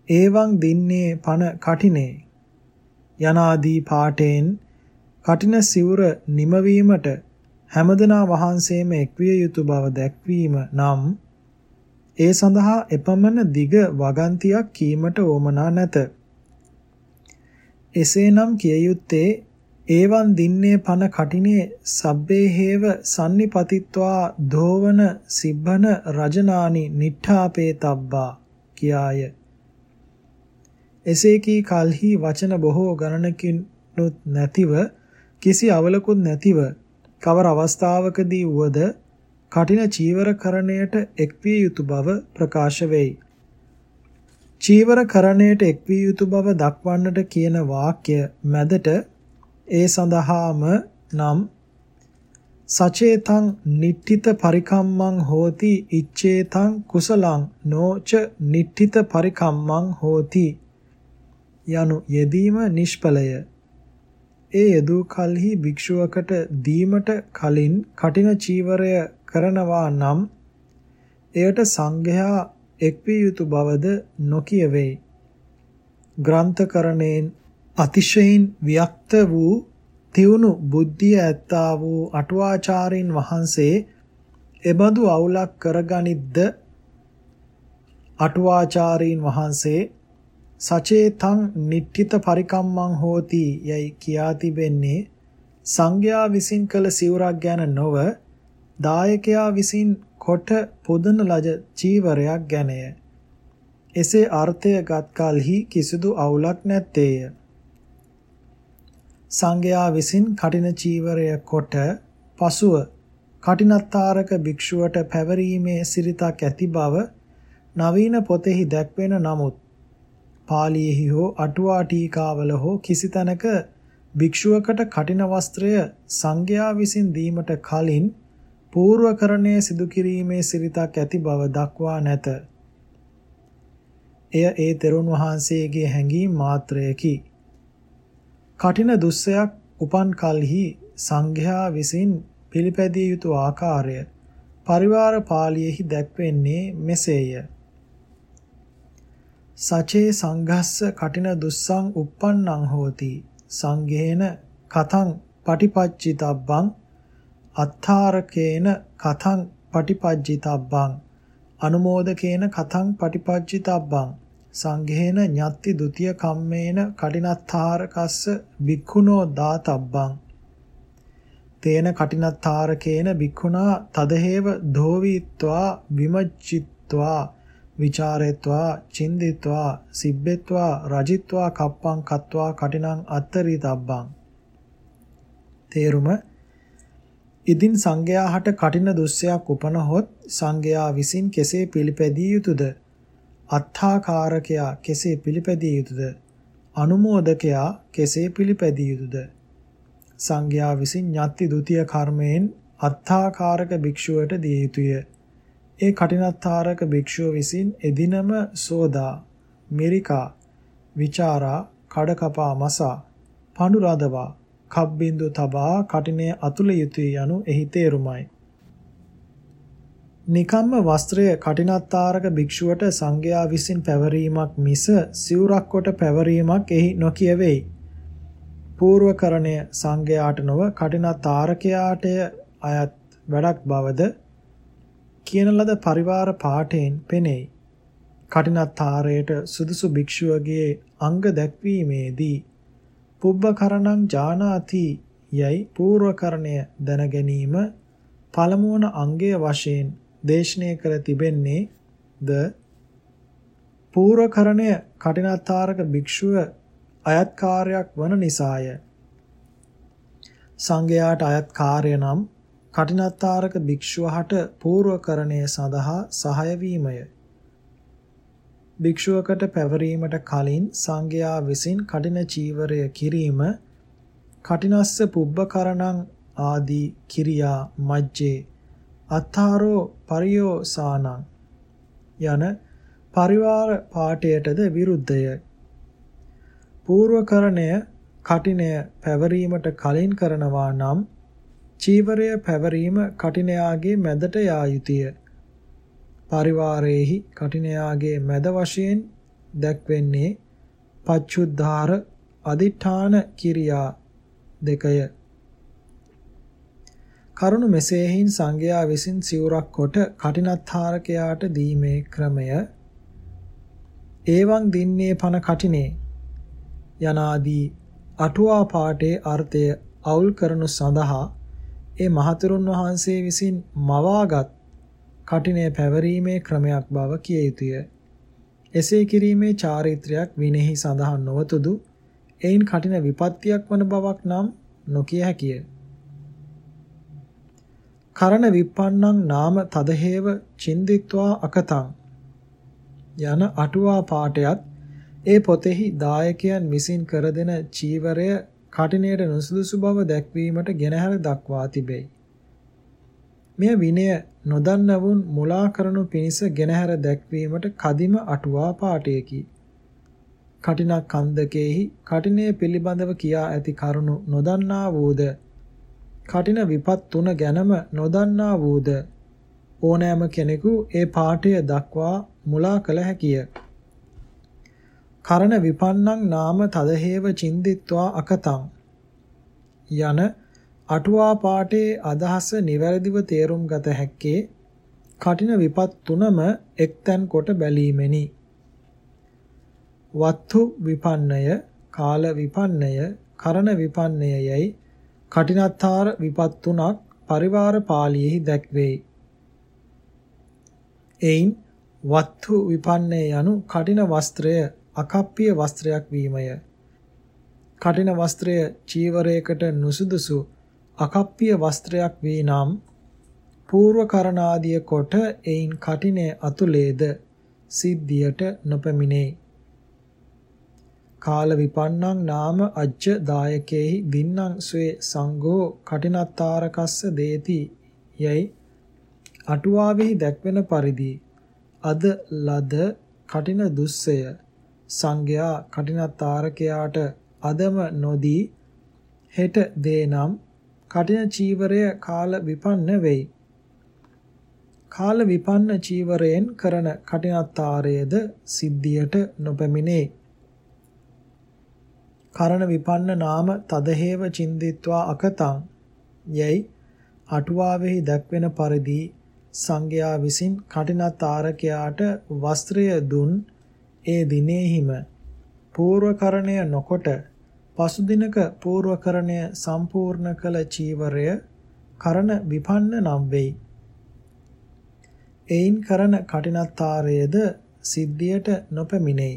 ඒවං දින්නේ පන කටිනේ යනාදී පාඨයෙන් කටින සිවුර නිමවීමට හැමදෙනා වහන්සේම එක්විය යුතු බව දැක්වීම නම් ඒ සඳහා එපමණ දිග වගන්තියක් කීමට ඕමනා නැත. එසේනම් කිය යුත්තේ ඒවන් දින්නේ පන කටිනේ සබ්බේ හේව sannipatitwa දෝවන සිබ්බන රජනානි නිට්ඨාපේ තබ්බා කියාය. එසේ කී කල්හි වචන බොහෝ ගණනකිනුත් නැතිව කිසි අවලකුත් නැතිව කවර අවස්ථාවකදී වුවද කටින චීවරකරණයට එක්විය යුතු බව ප්‍රකාශ වෙයි. චීවරකරණයට එක්විය යුතු බව දක්වන්නට කියන වාක්‍ය මැදට ඒ සඳහාම නම් සචේතං නිට්ඨිත පරිකම්මං හෝති ඉච්ඡේතං කුසලං නොච නිට්ඨිත පරිකම්මං හෝති යනු යෙදීම නිෂ්ඵලය ඒ යෙදූ කලෙහි භික්ෂුවකට දීමට කලින් කටින චීවරය කරනවා නම් එයට සංඝයා එක්විය යුතු බවද නොකියවේ. ග්‍රන්ථකරණයෙන් අතිශයින් වික්ත වූ තියුණු බුද්ධිය ඇත්තා වූ අටුවාචාරින් වහන්සේ එබඳු අවුලක් කරගනිද්ද? අටුවාචාරීන් වහන්සේ සචේතං නිට්ඨිත පරිකම්මං හෝති යයි කියා තිබෙන්නේ සංඝයා විසින් කළ සිවුරක් ගැන නොව දායකයා විසින් කොට පොදන ලද චීවරයක් ගැනය. එසේ අර්ථය ගත් කලෙහි කිසිදු අවුලක් නැත්තේය. සංඝයා විසින් කටින චීවරය කොට පසුව කටිනත්තාරක භික්ෂුවට පැවරීමේ සිරිතක් ඇති බව නවීන පොතෙහි දැක්වෙන නමුත් පාලියෙහි හෝ අටුවා ටීකාවල හෝ කිසි තැනක භික්ෂුවකට කටින වස්ත්‍රය සංඝයා විසින් දීමට කලින් පූර්වකරණය සිදු කිරීමේ සිරිතක් ඇති බව දක්වා නැත. එය ඒ තෙරුන් වහන්සේගේ හැඟීම් මාත්‍රයකි. කටින දුස්සයක් උපන් කලෙහි සංඝයා විසින් පිළිපැදිය යුතු ආකාරය පරිවාර පාළියේහි දැක්වෙන්නේ මෙසේය. සචේ සංඝස්ස කටින දුස්සං uppannං හෝති. සංඝේන කතං පටිපච්චිතබ්බං අත්තාරකේන කතං පටිපච්චිතබ්බං අනුමෝදකේන කතං පටිපච්චිතබ්බං සංඝේන ඤත්ති ဒ ුතිය කම්මේන කටිනත්තාරකස්ස වික්ඛුනෝ දාතබ්බං. තේන කටිනත්තාරකේන වික්ඛුනා තදහේව ධෝවිත්වා විමච්චිත්වා. අත්වා විචාරෙත්වා චින්දිත්වා සිබ්බෙත්වා රජිත්වා කප්පං කත්වා කටිනං අත්තරී තබ්බං තේරුම ඉදින් සංඝයාට කටින දුස්සයක් උපනහොත් සංඝයා විසින් කෙසේ පිළිපැදිය යුතුද? අත්ථාකාරකයා කෙසේ පිළිපැදිය යුතුද? අනුමෝදකයා කෙසේ පිළිපැදිය යුතුද? සංඝයා විසින් ඤත්ති ဒ ුතිය කර්මයෙන් අත්ථාකාරක භික්ෂුවට දිය යුතුය. ඒ කටිනත්තාරක භික්ෂුව විසින් එදිනම සෝදා, මිරිකා, විචාරා, කඩකපා මසා, පඳු රදවා, කබ්බින්දු තබා කටිනේ අතුල යුතුය යනු එහි තේරුමයි. නිකම්ම වස්ත්‍රය කටිනත්තාරක භික්ෂුවට සංඝයා විසින් පැවරීමක් මිස සිවුරක් කොට පැවරීමක් එහි නොකියවෙයි. පූර්වකරණය සංඝයාට නොව කටිනත්තාරකයාට අයත් වැඩක් බවද කියන ලද පරිවාර පාඨයෙන් පෙනෙයි. කටිනත්තාරයට සුදුසු භික්ෂුවගේ අංග දැක්වීමේදී පුබ්බකරණං ජානාති යයි පූර්වකරණය දැන ගැනීම පළමුවන අංගය වශයෙන් දේශනය කර තිබෙන්නේ ද පූර්වකරණය කටිනත්තාරක භික්ෂුව අයත් කාර්යයක් වන නිසාය. සංඝයාට අයත් කාර්ය නම් කටිනත්තාරක භික්ෂුවහට පූර්වකරණය සඳහා සහාය වීමය. භික්ෂුවකට පැවරීමට කලින් සංඝයා විසින් කටින චීවරය කිරීම කටිනස්ස පුබ්බකරණං ආදී කිරියා මජ්ජේ අත්තාරෝ පරියෝසානං යන පරිවාර පාඨයටද විරුද්ධය. පූර්වකරණය කටිනය පැවරීමට කලින් කරනවා නම් චීවරය පැවරීම කටිනයාගේ මැදට යා යුතුය. පරිවාරයේහි කටිනයාගේ මැද වශයෙන් දැක්වෙන්නේ පච්චුද්ධාර අදිඨාන කිරියා දෙකය. කරුණ මෙසේහින් සංඝයා විසින් සිවුරක් කොට කටිනත්ථාරකයාට දීමේ ක්‍රමය ඒවං දින්නේ පන කටිනේ යනාදී අටුවා පාඨයේ අර්ථය අවුල් කරනු සඳහා ඒ මහතෙරුන් වහන්සේ විසින් මවාගත් කටිනය පැවරීමේ ක්‍රමයක් බව කිය යුතුය. එසේ කිරීමේ චාරිත්‍රයක් විනෙහි සඳහන් නොවතුදු එයින් කටින විපත්තියක් වන බවක් නම් නොකිය හැකිය. කරණ විප්පන්නං නාම තදහේව චින්දිත්වා අකතං යන අටුවා පාඨයත් ඒ පොතෙහි දායකයන් විසින් කර දෙන චීවරය කටිනයට නුසුදුසු බව දැක්වීමට ගෙනහැර දක්වා තිබේ. මෙය විනය නොදන්නවුන් මුලා කරනු පිණිස ගෙනහැර දැක්වීමට කදිම අටුවා පාඨයකි. කටිනක් කන්දකේහි කටිනය පිළිබඳව කියා ඇති කරුණු නොදන්නා වූද කටින විපත් තුන ගැනම නොදන්නා වූද ඕනෑම කෙනෙකු ඒ පාඨය දක්වා මුලා කළ හැකිය. කරණ විපන්නං නාම තදහේව චින්දිත්වා අකතං යන අටුවා පාඨයේ අදහස නිවැරදිව තේරුම් ගත හැක්කේ කටින විපත් තුනම එක්තැන් කොට බැලීමෙනි. වත්තු විපන්නය, කාල විපන්නය, කරණ විපන්නය යයි කටිනත්තාර විපත් තුනක් පරිවාර පාළියේහි දැක්වේ. එයින් වත්තු විපන්නය යනු කටින වස්ත්‍රය අකප්පිය වස්ත්‍රයක් වීමය. කටින වස්ත්‍රය චීවරයකට නුසුදුසු අකප්පිය වස්ත්‍රයක් වී නම් పూర్ව කරණාදිය කොට එයින් කටිනේ අතුලේද සිද්ධියට නොපැමිණේ. කාල විපන්නං නාම අජ්ජ දායකේහි දින්නම් ස්වේ සංඝෝ කටිනත්තාරකස්ස දේති යයි අටුවාවෙහි දැක්වෙන පරිදි අද ලද කටින දුස්සය සංඝයා කටිනත්තාරකයාට අදම නොදී හෙට දේනම් කටින චීවරය කාල විපන්න වෙයි. කාල විපන්න චීවරයෙන් කරන කටිනත්තාරයේද සිද්ධියට නොපැමිණේ. කරණ විපන්න නාම තදහේව චින්දිත්වා අකතං යයි අටුවාවෙහි දැක්වෙන පරිදි සංඝයා විසින් කටිනත්තාරකයාට වස්ත්‍රය දුන් ඒ දිනෙහිම පූර්වකරණය නොකොට පසුදිනක පූර්වකරණය සම්පූර්ණ කළ චීවරය කරන විපන්න නම් වෙයි. එයින් කරන කටිනත්තාරයේද සිද්ධියට නොපැමිණෙයි.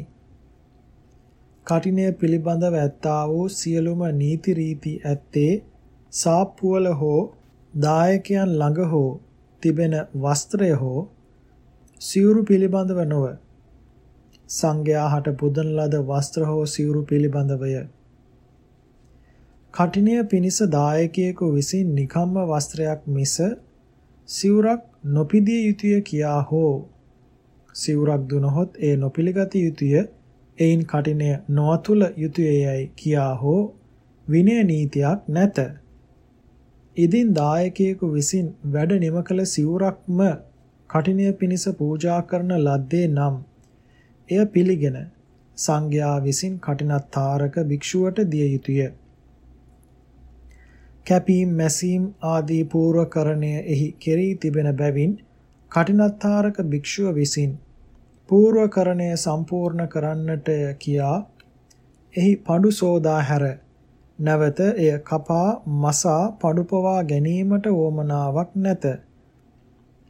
කටිනය පිළිබඳව ඇත්තා වූ සියලුම නීති රීති ඇත්තේ සාප්පුවල හෝ දායකයන් ළඟ හෝ තිබෙන වස්ත්‍රය හෝ සිවුරු පිළිබඳව නොව සංඝයා හට පුදන ලද වස්ත්‍ර හෝ සිවුරු පිළිබඳවය කටිනය පිනිස දායකයෙකු විසින් නිකම්ම වස්ත්‍රයක් මිස සිවුරක් නොපිදිය යුතුය කියා හෝ සිවුරක් දුනහොත් ඒ නොපිළිගත යුතුය එයින් කටිනය නොඅතුල යුතුයයි කියා හෝ විනය නීතියක් නැත. ඉදින් දායකයෙකු විසින් වැඩ නිම කළ සිවුරක්ම කටිනය පිණිස පූජා කරන ලද්දේ නම් එය පිළිගෙන සංඝයා විසින් කටිනත්තාරක භික්ෂුවට දිය යුතුය. කැපීම් මැසීම් ආදී පූර්වකරණය එහි කෙරී තිබෙන බැවින් කටිනත්තාරක භික්ෂුව විසින් පූර්වකරණය සම්පූර්ණ කරන්නට කියා එහි පඩු සෝදා හැර නැවත එය කපා මසා පඩු පවා ගැනීමට වොමනාවක් නැත.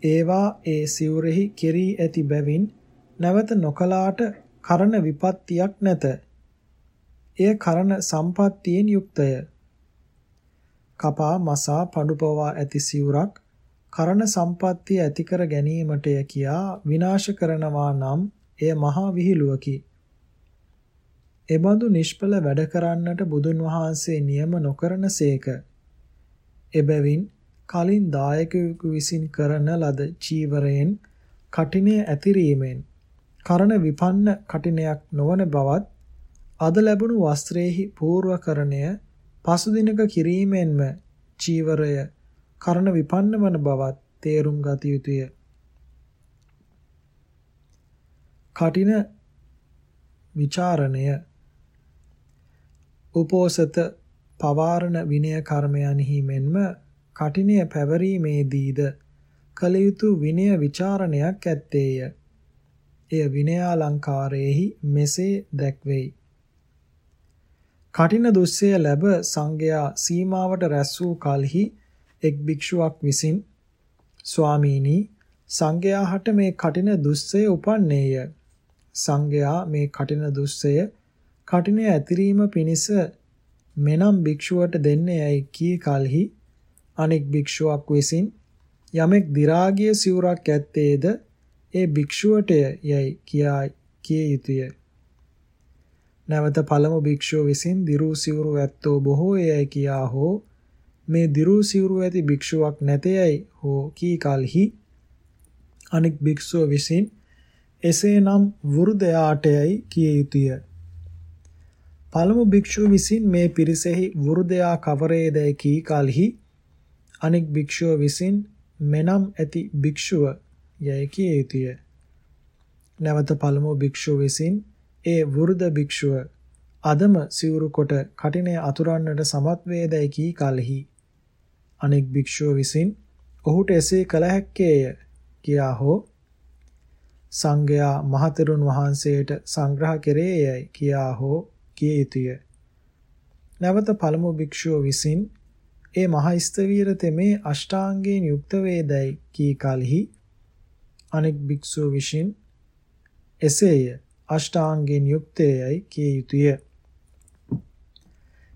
ඒවා ඒ සිවුරෙහි කෙරී ඇති බැවින් නැවත නොකලාට කරන විපත්තියක් නැත. එය කරන සම්පත්තියෙන් යුක්තය. කපා මසා පඩු පවා ඇති සිවුරක් කරන සම්පත්තිය ඇති කර ගැනීමටය කියා විනාශ කරනවා නම් එය මහා විහිළුවකි. එබඳු නිෂ්ඵල වැඩ කරන්නට බුදුන් වහන්සේ නියම නොකරන සේක. එබැවින් කලින් දායකයෙකු විසින් කරන ලද චීවරයෙන් කටිනය ඇතිරීමෙන් කරන විපන්න කටිනයක් නොවන බවත් අද ලැබුණු වස්ත්‍රයේහි පූර්වකරණය පසු දිනක කිරීමෙන්ම චීවරය කරන විපන්න වන බවත් තේරුම් ගත යුතුය. කටින විචාරණය උපෝසත පවාරණ විනය කර්මයන්හි මෙන්ම කටිනය පැවරීමේදීද කල යුතු විනය විචාරණයක් ඇත්තේය. එය විනයාලංකාරයේහි මෙසේ දැක්වෙයි. කටින දුස්සය ලැබ සංඝයා සීමාවට රැස් වූ කලෙහි එක් භික්ෂුවක් විසින් ස්වාමීනි සංඝයාට මේ කටින දුස්සය උපන්නේය. සංඝයා මේ කටින දුස්සය කටින ඇතිරීම පිණිස මෙනම් භික්ෂුවට දෙන්නේයයි කී කලෙහි අනෙක් භික්ෂුවක් විසින් යමෙක් දි รา ගිය සිවුරක් ඇත්තේද ඒ භික්ෂුවට යයි කියා කිය යුතුය. නැවත පළමු භික්ෂුව විසින් දිරු සිවුරු ඇත්තෝ බොහෝ යයි කියා හෝ මේ දිරු සිවුරු ඇති භික්ෂුවක් නැතේයි හෝ කී කලෙහි අනෙක් භික්ෂුව විසින් එසේනම් වෘදයාටයයි කිය යුතුය. පළමු භික්ෂුව විසින් මේ පිරිසෙහි වෘදයා කවරේදයි කී කලෙහි අනෙක් භික්ෂුව විසින් මෙනම් ඇති භික්ෂුව යයි කිය යුතුය. නැවත පළමු භික්ෂුව විසින් ඒ වෘද භික්ෂුව අදම සිවුරු කොට කටිනේ අතුරන්නට සමත් වේදයි කී කලෙහි අනෙක් භික්ෂුව විසින් ඔහුට එසේ කළ හැක්කේය කියා හෝ සංඝයා මහතෙරුන් වහන්සේට සංග්‍රහ කෙරේයයි කියා හෝ කිය යුතුය. නැවත පළමු භික්ෂුව විසින් ඒ මහ ස්තවීර තෙමේ අෂ්ටාංගයෙන් යුක්ත වේදයි කී කලෙහි අනෙක් භික්ෂුව විසින් එසේය අෂ්ටාංගයෙන් යුක්තයයි කිය යුතුය.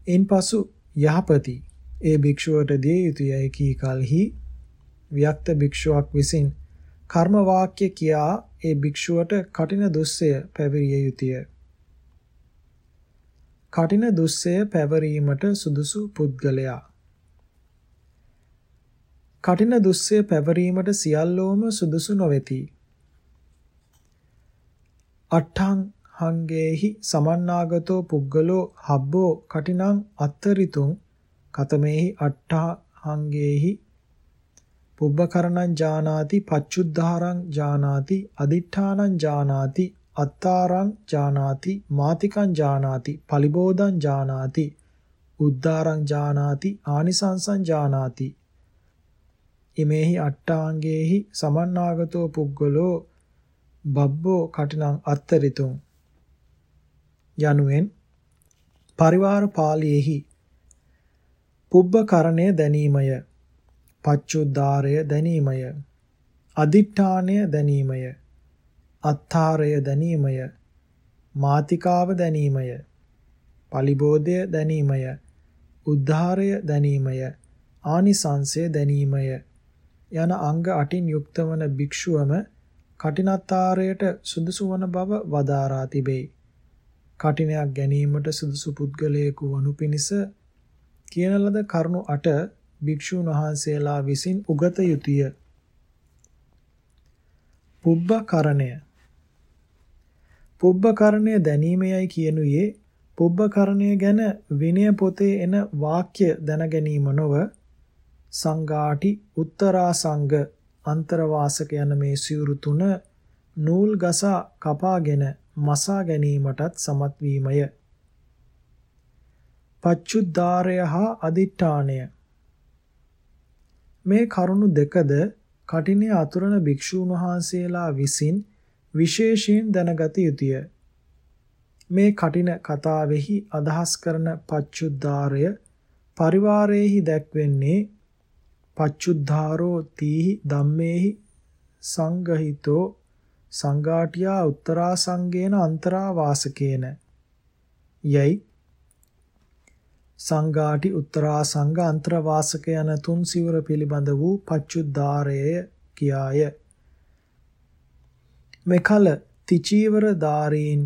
ඉන්පසු යහපති ඒ භික්ෂුවට දිය යුතුයයි කී කලෙහි වික්ත භික්ෂුවක් විසින් කර්ම වාක්‍ය කියා ඒ භික්ෂුවට කටින දුස්සය පැවරිය යුතුය. කටින දුස්සය පැවරීමට සුදුසු පුද්ගලයා කටින දුස්සය පැවරීමට සියල්ලෝම සුදුසු නොවේති. අට්ඨං හංගේහි සමන්නාගතෝ පුද්ගලෝ හබ්බෝ කටිනං අත්තරිතුං කතමේහි අට්ඨාංගේහි පුබ්බකරණං ජානාති පච්චුද්ධාරං ජානාති අදිඨානං ජානාති අත්තාරං ජානාති මාතිකං ජානාති පලිබෝධං ජානාති උද්ධාරං ජානාති ආනිසංසං ජානාති ඉමේහි අට්ඨාංගේහි සමන්නාගතෝ පුද්ගලෝ බබ්බෝ කටිනං අත්තරිතුං යනුවෙන් පරිවාර පාළියේහි පුබ්බකරණය දැනීමය. පච්චුද්දාරය දැනීමය. අදිඨානය දැනීමය අත්තාරය දැනීමය මාතිකාව දැනීමය පලිබෝධය දැනීමය උද්ධාරය දැනීමය ආනිසංසය දැනීමය යන අංග 8න් යුක්ත වන භික්ෂුවම කටිනත්තාරයට සුදුසු වන බව වදාරා තිබේ. කටිනයක් ගැනීමට සුදුසු පුද්ගලයෙකු වනු පිණිස කියන ලද කරුණු 8 භික්ෂූන් වහන්සේලා විසින් උගත යුතුය. පුබ්බකරණය පුබ්බකරණය දැනීමයයි කියනුයේ පුබ්බකරණය ගැන විනය පොතේ එන වාක්‍ය දැන ගැනීම නොව සංඝාටි උත්තරා සංඝ අන්තරවාසක යන මේ සිවුරු තුන නූල් ගසා කපාගෙන මසා ගැනීමටත් සමත් වීමය. පච්චුද්ධාරය හා අදිඨාණය මේ කරුණු දෙකද කටිනේ අතුරන භික්ෂූන් වහන්සේලා විසින් විශේෂයෙන් දැනගත යුතුය. මේ කටින කතාවෙහි අදහස් කරන පච්චුද්ධාරය පරිවාරයේහි දැක්වෙන්නේ පච්චුද්ධාරෝ තීහි ධම්මේහි සංගහිතෝ සංඝාටියා උත්තරා සංගේන අන්තරා වාසකේන යයි සංඝාටි උත්තරා සංඝ අන්තර වාසක යන තුන් සිවුර පිළිබඳ වූ පච්චුද්ධාරය කියාය. මෙකල තිචීවර ධාරීන්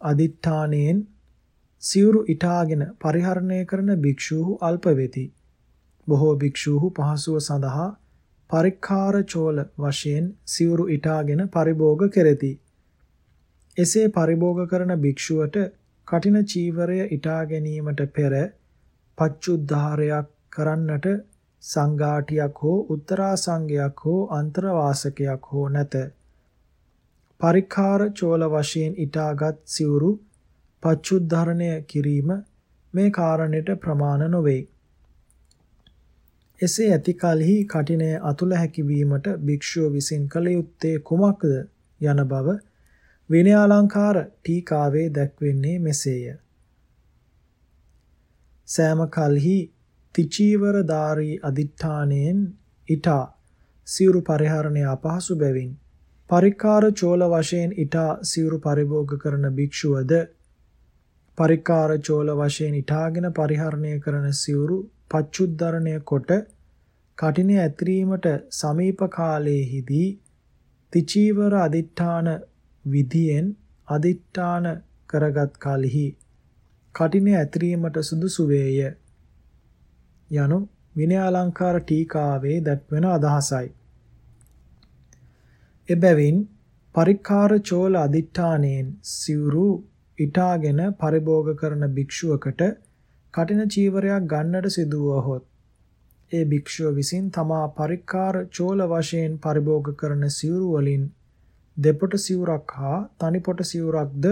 අදිඨාණයෙන් සිවුරු ඉටාගෙන පරිහරණය කරන භික්ෂූහු අල්ප වෙති. බොහෝ භික්ෂූහු පහසුව සඳහා පරික්ඛාර චෝල වශයෙන් සිවුරු ඉටාගෙන පරිභෝග කෙරෙති. එසේ පරිභෝග කරන භික්ෂුවට කටින චීවරය ඉටා ගැනීමට පෙර පච්චුද්ධාරයක් කරන්නට සංඝාටියක් හෝ උත්තරා සංඝයක් හෝ අන්තරවාසකයක් හෝ නැත. පරික්ඛාර චෝල වශයෙන් ඉටාගත් සිවුරු පච්චුද්ධාරණය කිරීම මේ කාරණයට ප්‍රමාණ නොවේ. එසේ ඇති කලෙහි කටිනය අතුල හැකිවීමට භික්ෂුව විසින් කළ යුත්තේ කුමක්ද යන බව විනයාලංකාර ටීකාවේ දැක්වෙන්නේ මෙසේය. සෑම කලෙහි තිචීවර ධාරී අදිඨාණයෙන් ඊටා සිවුරු පරිහරණය අපහසු බැවින් පරිකාර චෝල වශයෙන් ඊටා සිවුරු පරිභෝග කරන භික්ෂුවද පරිකාර චෝල වශයෙන් ඊටාගෙන පරිහරණය කරන සිවුරු පච්චුද්ධරණය කොට කටිනේ ඇතිරීමට සමීප කාලයේදී තිචීවර අදිඨාන විධියෙන් අදිඨාන කරගත් කලෙහි කටිනේ ඇතිරීමට සුදුසු වේය යනු විනය අලංකාර ටීකාවේ දැක්වෙන අදහසයි. එබැවින් පරික්කාර චෝල අදිඨානයෙන් සිවුරු ඊටාගෙන පරිභෝග කරන භික්ෂුවකට කටින චීවරයක් ගන්නට සිදුවහොත් ඒ භික්ෂුව විසින් තමා පරික්කාර චෝල වශයෙන් පරිභෝග කරන සිවුරු වලින් දෙපොට සිවුරක් හා තනිපොට සිවුරක්ද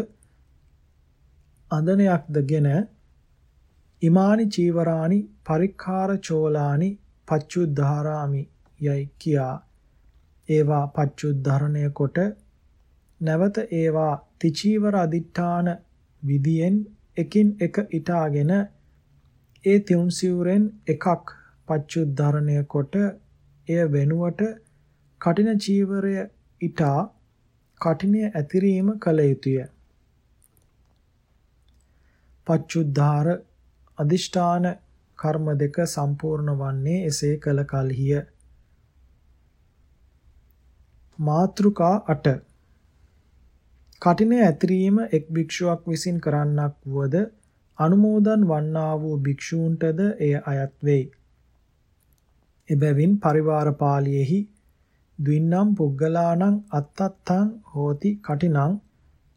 අඳනයක්දගෙන ඉමානි චීවරානි පරික්කාර චෝලානි පච්චුද්ධාරාමි යයි කියා. ඒවා පච්චුද්ධරණය කොට නැවත ඒවා තිචීවර අදිඨාන විදියෙන් එකින් එක ඊටාගෙන ඒ තියුන් සිවුරෙන් එකක් පච්චුද්ධරණය කොට එය වෙනුවට කටින චීවරය ඊටා කටිනය ඇතිරීම කළ යුතුය. පච්චුද්ධාර අදිෂ්ඨාන කර්ම දෙක සම්පූර්ණ වන්නේ එසේ කළ කලහිය. මාත්‍රිකා 8 කටිනය ඇතිරීම එක් භික්ෂුවක් විසින් කරන්නක් වුවද අනුමෝදන් වන්නා වූ භික්ෂූන්ටද එය අයත් වෙයි. එබැවින් පරිවාර පාළියේහි ද්වින්නම් පුග්ගලාණං අත්තත්තං හෝති කටිනං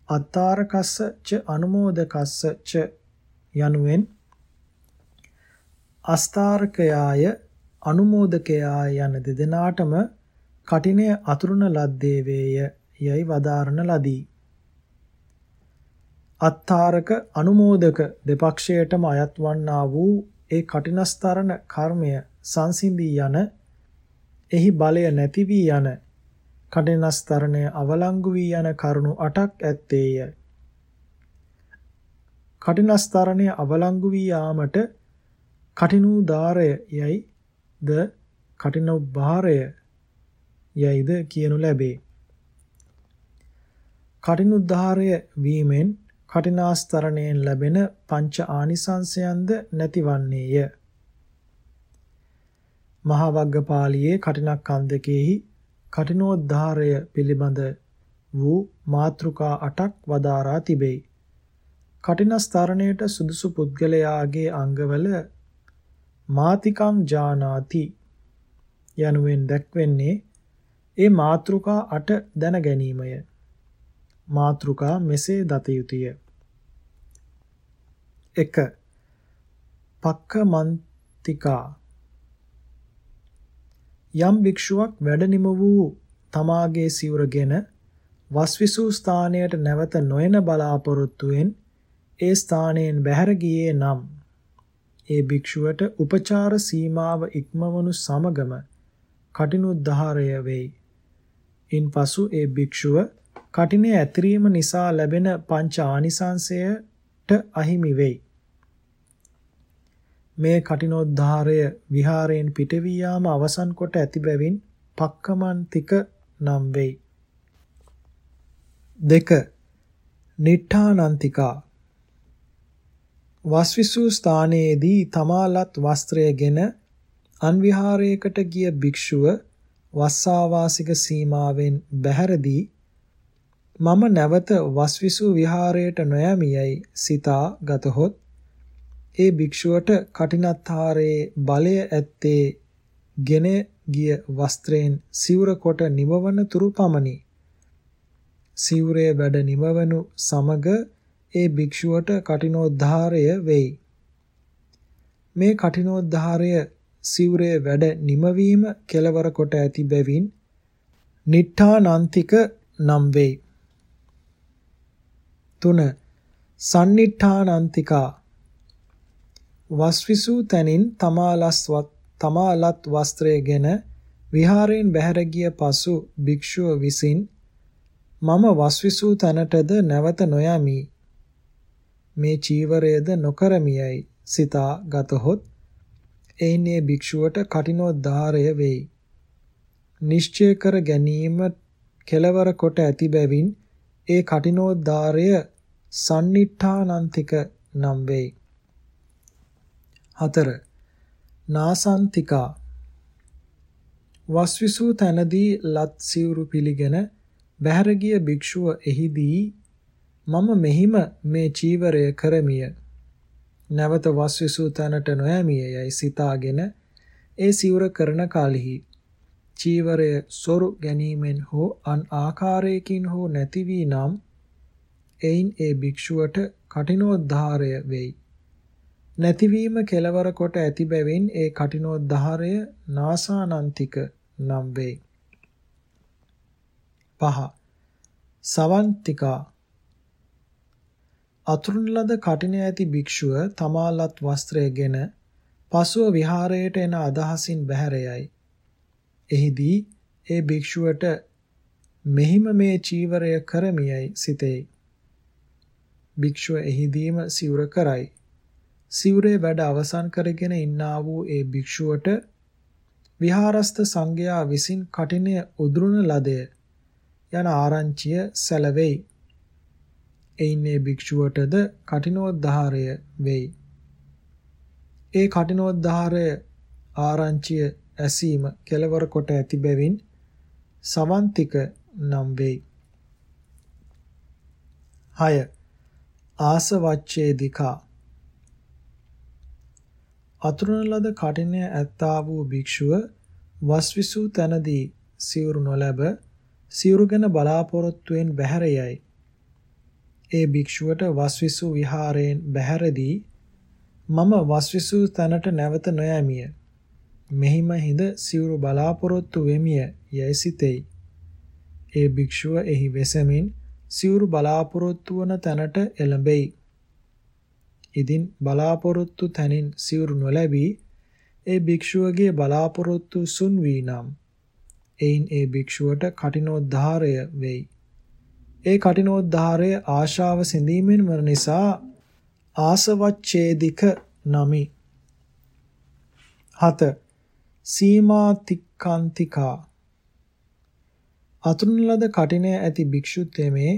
අත්තාරකස්ස ච අනුමෝදකස්ස ච යනුවෙන් අස්තාරකයාය අනුමෝදකයාය යන දෙදෙනාටම කටිනය අතුරුන ලද්දේ වේය යයි වදාරන ලදී. අත්තාරක අනුමෝදක දෙපක්ෂයටම අයත් වන්නා වූ ඒ කටිනස්තරණ කර්මය සංසිඳී යන එහි බලය නැති වී යන කටිනස්තරණය අවලංගු වී යන කරුණු 8ක් ඇත්තේය. කටිනස්තරණය අවලංගු වී යාමට කටිනූදාරය යයි ද කටිනෝභාරය යයිද කියනු ලැබේ. කටිනුද්ධාරය වීමෙන් කටිනාස්තරණයෙන් ලැබෙන පංච ආනිසංසයන්ද නැතිවන්නේය. මහා වග්ගපාළියේ කටිනක්ඛන්දකෙහි කටිනෝද්ධාරය පිළිබඳ වූ මාතෘකා 8ක් වදාරා තිබේ. කටිනස්තරණයට සුදුසු පුද්ගලයාගේ අංගවල මාතිකං ජානාති යනුවෙන් දැක්වෙන්නේ ඒ මාතෘකා 8 දැන ගැනීමය. මාතෘකා මෙසේ දත යුතුය. 1. පක්කමන්තිකා යම් භික්ෂුවක් වැඩනිම වූ තමාගේ සිවුරගෙන වස්විසූ ස්ථානයට නැවත නොයන බලාපොරොත්තුවෙන් ඒ ස්ථානයෙන් බැහැර ගියේ නම් ඒ භික්ෂුවට උපචාර සීමාව ඉක්මවනු සමගම කටිනුද්ධාරය වෙයි. ඉන්පසු ඒ භික්ෂුව කටිනේ ඇතිරීම නිසා ලැබෙන පංච ආනිසංසයට අහිමි වෙයි. මේ කටිනෝද්ධාරය විහාරයෙන් පිට වී යාම අවසන් කොට ඇති බැවින් පක්කමන්තික නම් වෙයි. දෙක නිට්ඨානන්තිකා වස්විසු ස්ථානයේදී තමාලත් වස්ත්‍රයගෙන අන්විහාරයකට ගිය භික්ෂුව වස්සාවාසික සීමාවෙන් බැහැරදී මම නැවත වස්විසු විහාරයට නොයමියයි සිතා ගතහොත් ඒ භික්ෂුවට කටිනත්හාරයේ බලය ඇත්තේ ගෙන ගිය වස්ත්‍රයෙන් සිවුර කොට නිමවන තුරු පමණි. සිවුරේ වැඩ නිමවනු සමග ඒ භික්ෂුවට කටිනෝද්ධාරය වෙයි. මේ කටිනෝද්ධාරය සිවුරේ වැඩ නිමවීම කෙලවර කොට ඇති බැවින් නිට්ඨානන්තික නම් වෙයි. 3. සන්නිට්ඨානන්තිකා වස්විසු තැනින් තමාලස්වත් තමාලත් වස්ත්‍රයගෙන විහාරයෙන් බැහැර ගිය පසු භික්ෂුව විසින් මම වස්විසු තැනටද නැවත නොයමි මේ චීවරයද නොකරමියයි සිතා ගතහොත් එයින් ඒ භික්ෂුවට කටිනෝද්ධාරය වෙයි. නිශ්චය කර ගැනීම කෙලවර කොට ඇති බැවින් ඒ කටිනෝද්ධාරය සන්නිට්ඨානන්තික නම් වෙයි. 4. නාසන්තිකා වස්විසු තනදී ලත් සිවුරු පිළිගෙන බැහැර ගිය භික්ෂුව එහිදී මම මෙහිම මේ චීවරය කරමිය නැවත වස්විසු තැනට නොයමිය යයි සිතාගෙන ඒ සිවුර කරන කලෙහි චීවරය සොරු ගැනීමෙන් හෝ අන් ආකාරයකින් හෝ නැති වී නම් එයින් ඒ භික්ෂුවට කටිනෝද්ධාරය වෙයි. නැතිවීම කෙලවර කොට ඇති බැවින් ඒ කටිනෝද්ධාරය නාසානන්තික නම් වෙයි. පහ සවන්තිකා අතුරුන ලද කටින ඇති භික්ෂුව තමාලත් වස්ත්‍රයගෙන පසුව විහාරයට එන අදහසින් බැහැර යයි. එහිදී ඒ භික්ෂුවට මෙහිම මේ චීවරය කරමියයි සිතේ. භික්ෂුව එහිදීම සිවුර කරයි. සිවුරේ වැඩ අවසන් කරගෙන ඉන්නා වූ ඒ භික්ෂුවට විහාරස්ත සංඝයා විසින් කටිනය උදුරුන ලදය යන ආරංචිය සැලවෙයි. එයින් ඒ භික්ෂුවටද කටිනෝද්ධාරය වෙයි. ඒ කටිනෝද්ධාරය ආරංචිය ඇසීම කෙලවර කොට ඇති බැවින් සවන්තික නම් වෙයි. 6. ආසවච්ඡේදිකා අතුරුන ලද කටිනය ඇත්තා වූ භික්ෂුව වස්විසු තනදී සිවුරු නොලැබ සිවුරුගෙන බලාපොරොත්තුවෙන් බැහැර යයි. ඒ භික්ෂුවට වස්විසු විහාරයෙන් බැහැරදී මම වස්විසු තැනට නැවත නොයමිය. මෙහිම හිඳ සිවුරු බලාපොරොත්තු වෙමිය යයි සිතෙයි. ඒ භික්ෂුව එහි වෙසමින් සිවුරු බලාපොරොත්තු වන තැනට එළඹෙයි. ඉදින් බලාපොරොත්තු තැනින් සිවුරු නොලැබී ඒ භික්ෂුවගේ බලාපොරොත්තු සුන් වී නම් එයින් ඒ භික්ෂුවට කටිනෝද්ධාරය වෙයි. ඒ කටිනෝද්ධාරය ආශාව සිඳීමෙන් වන නිසා ආසවච්ඡේදික නමි. 7. සීමාතික්කාන්තිකා අතුරුන ලද කටිනය ඇති භික්ෂුත්වයේ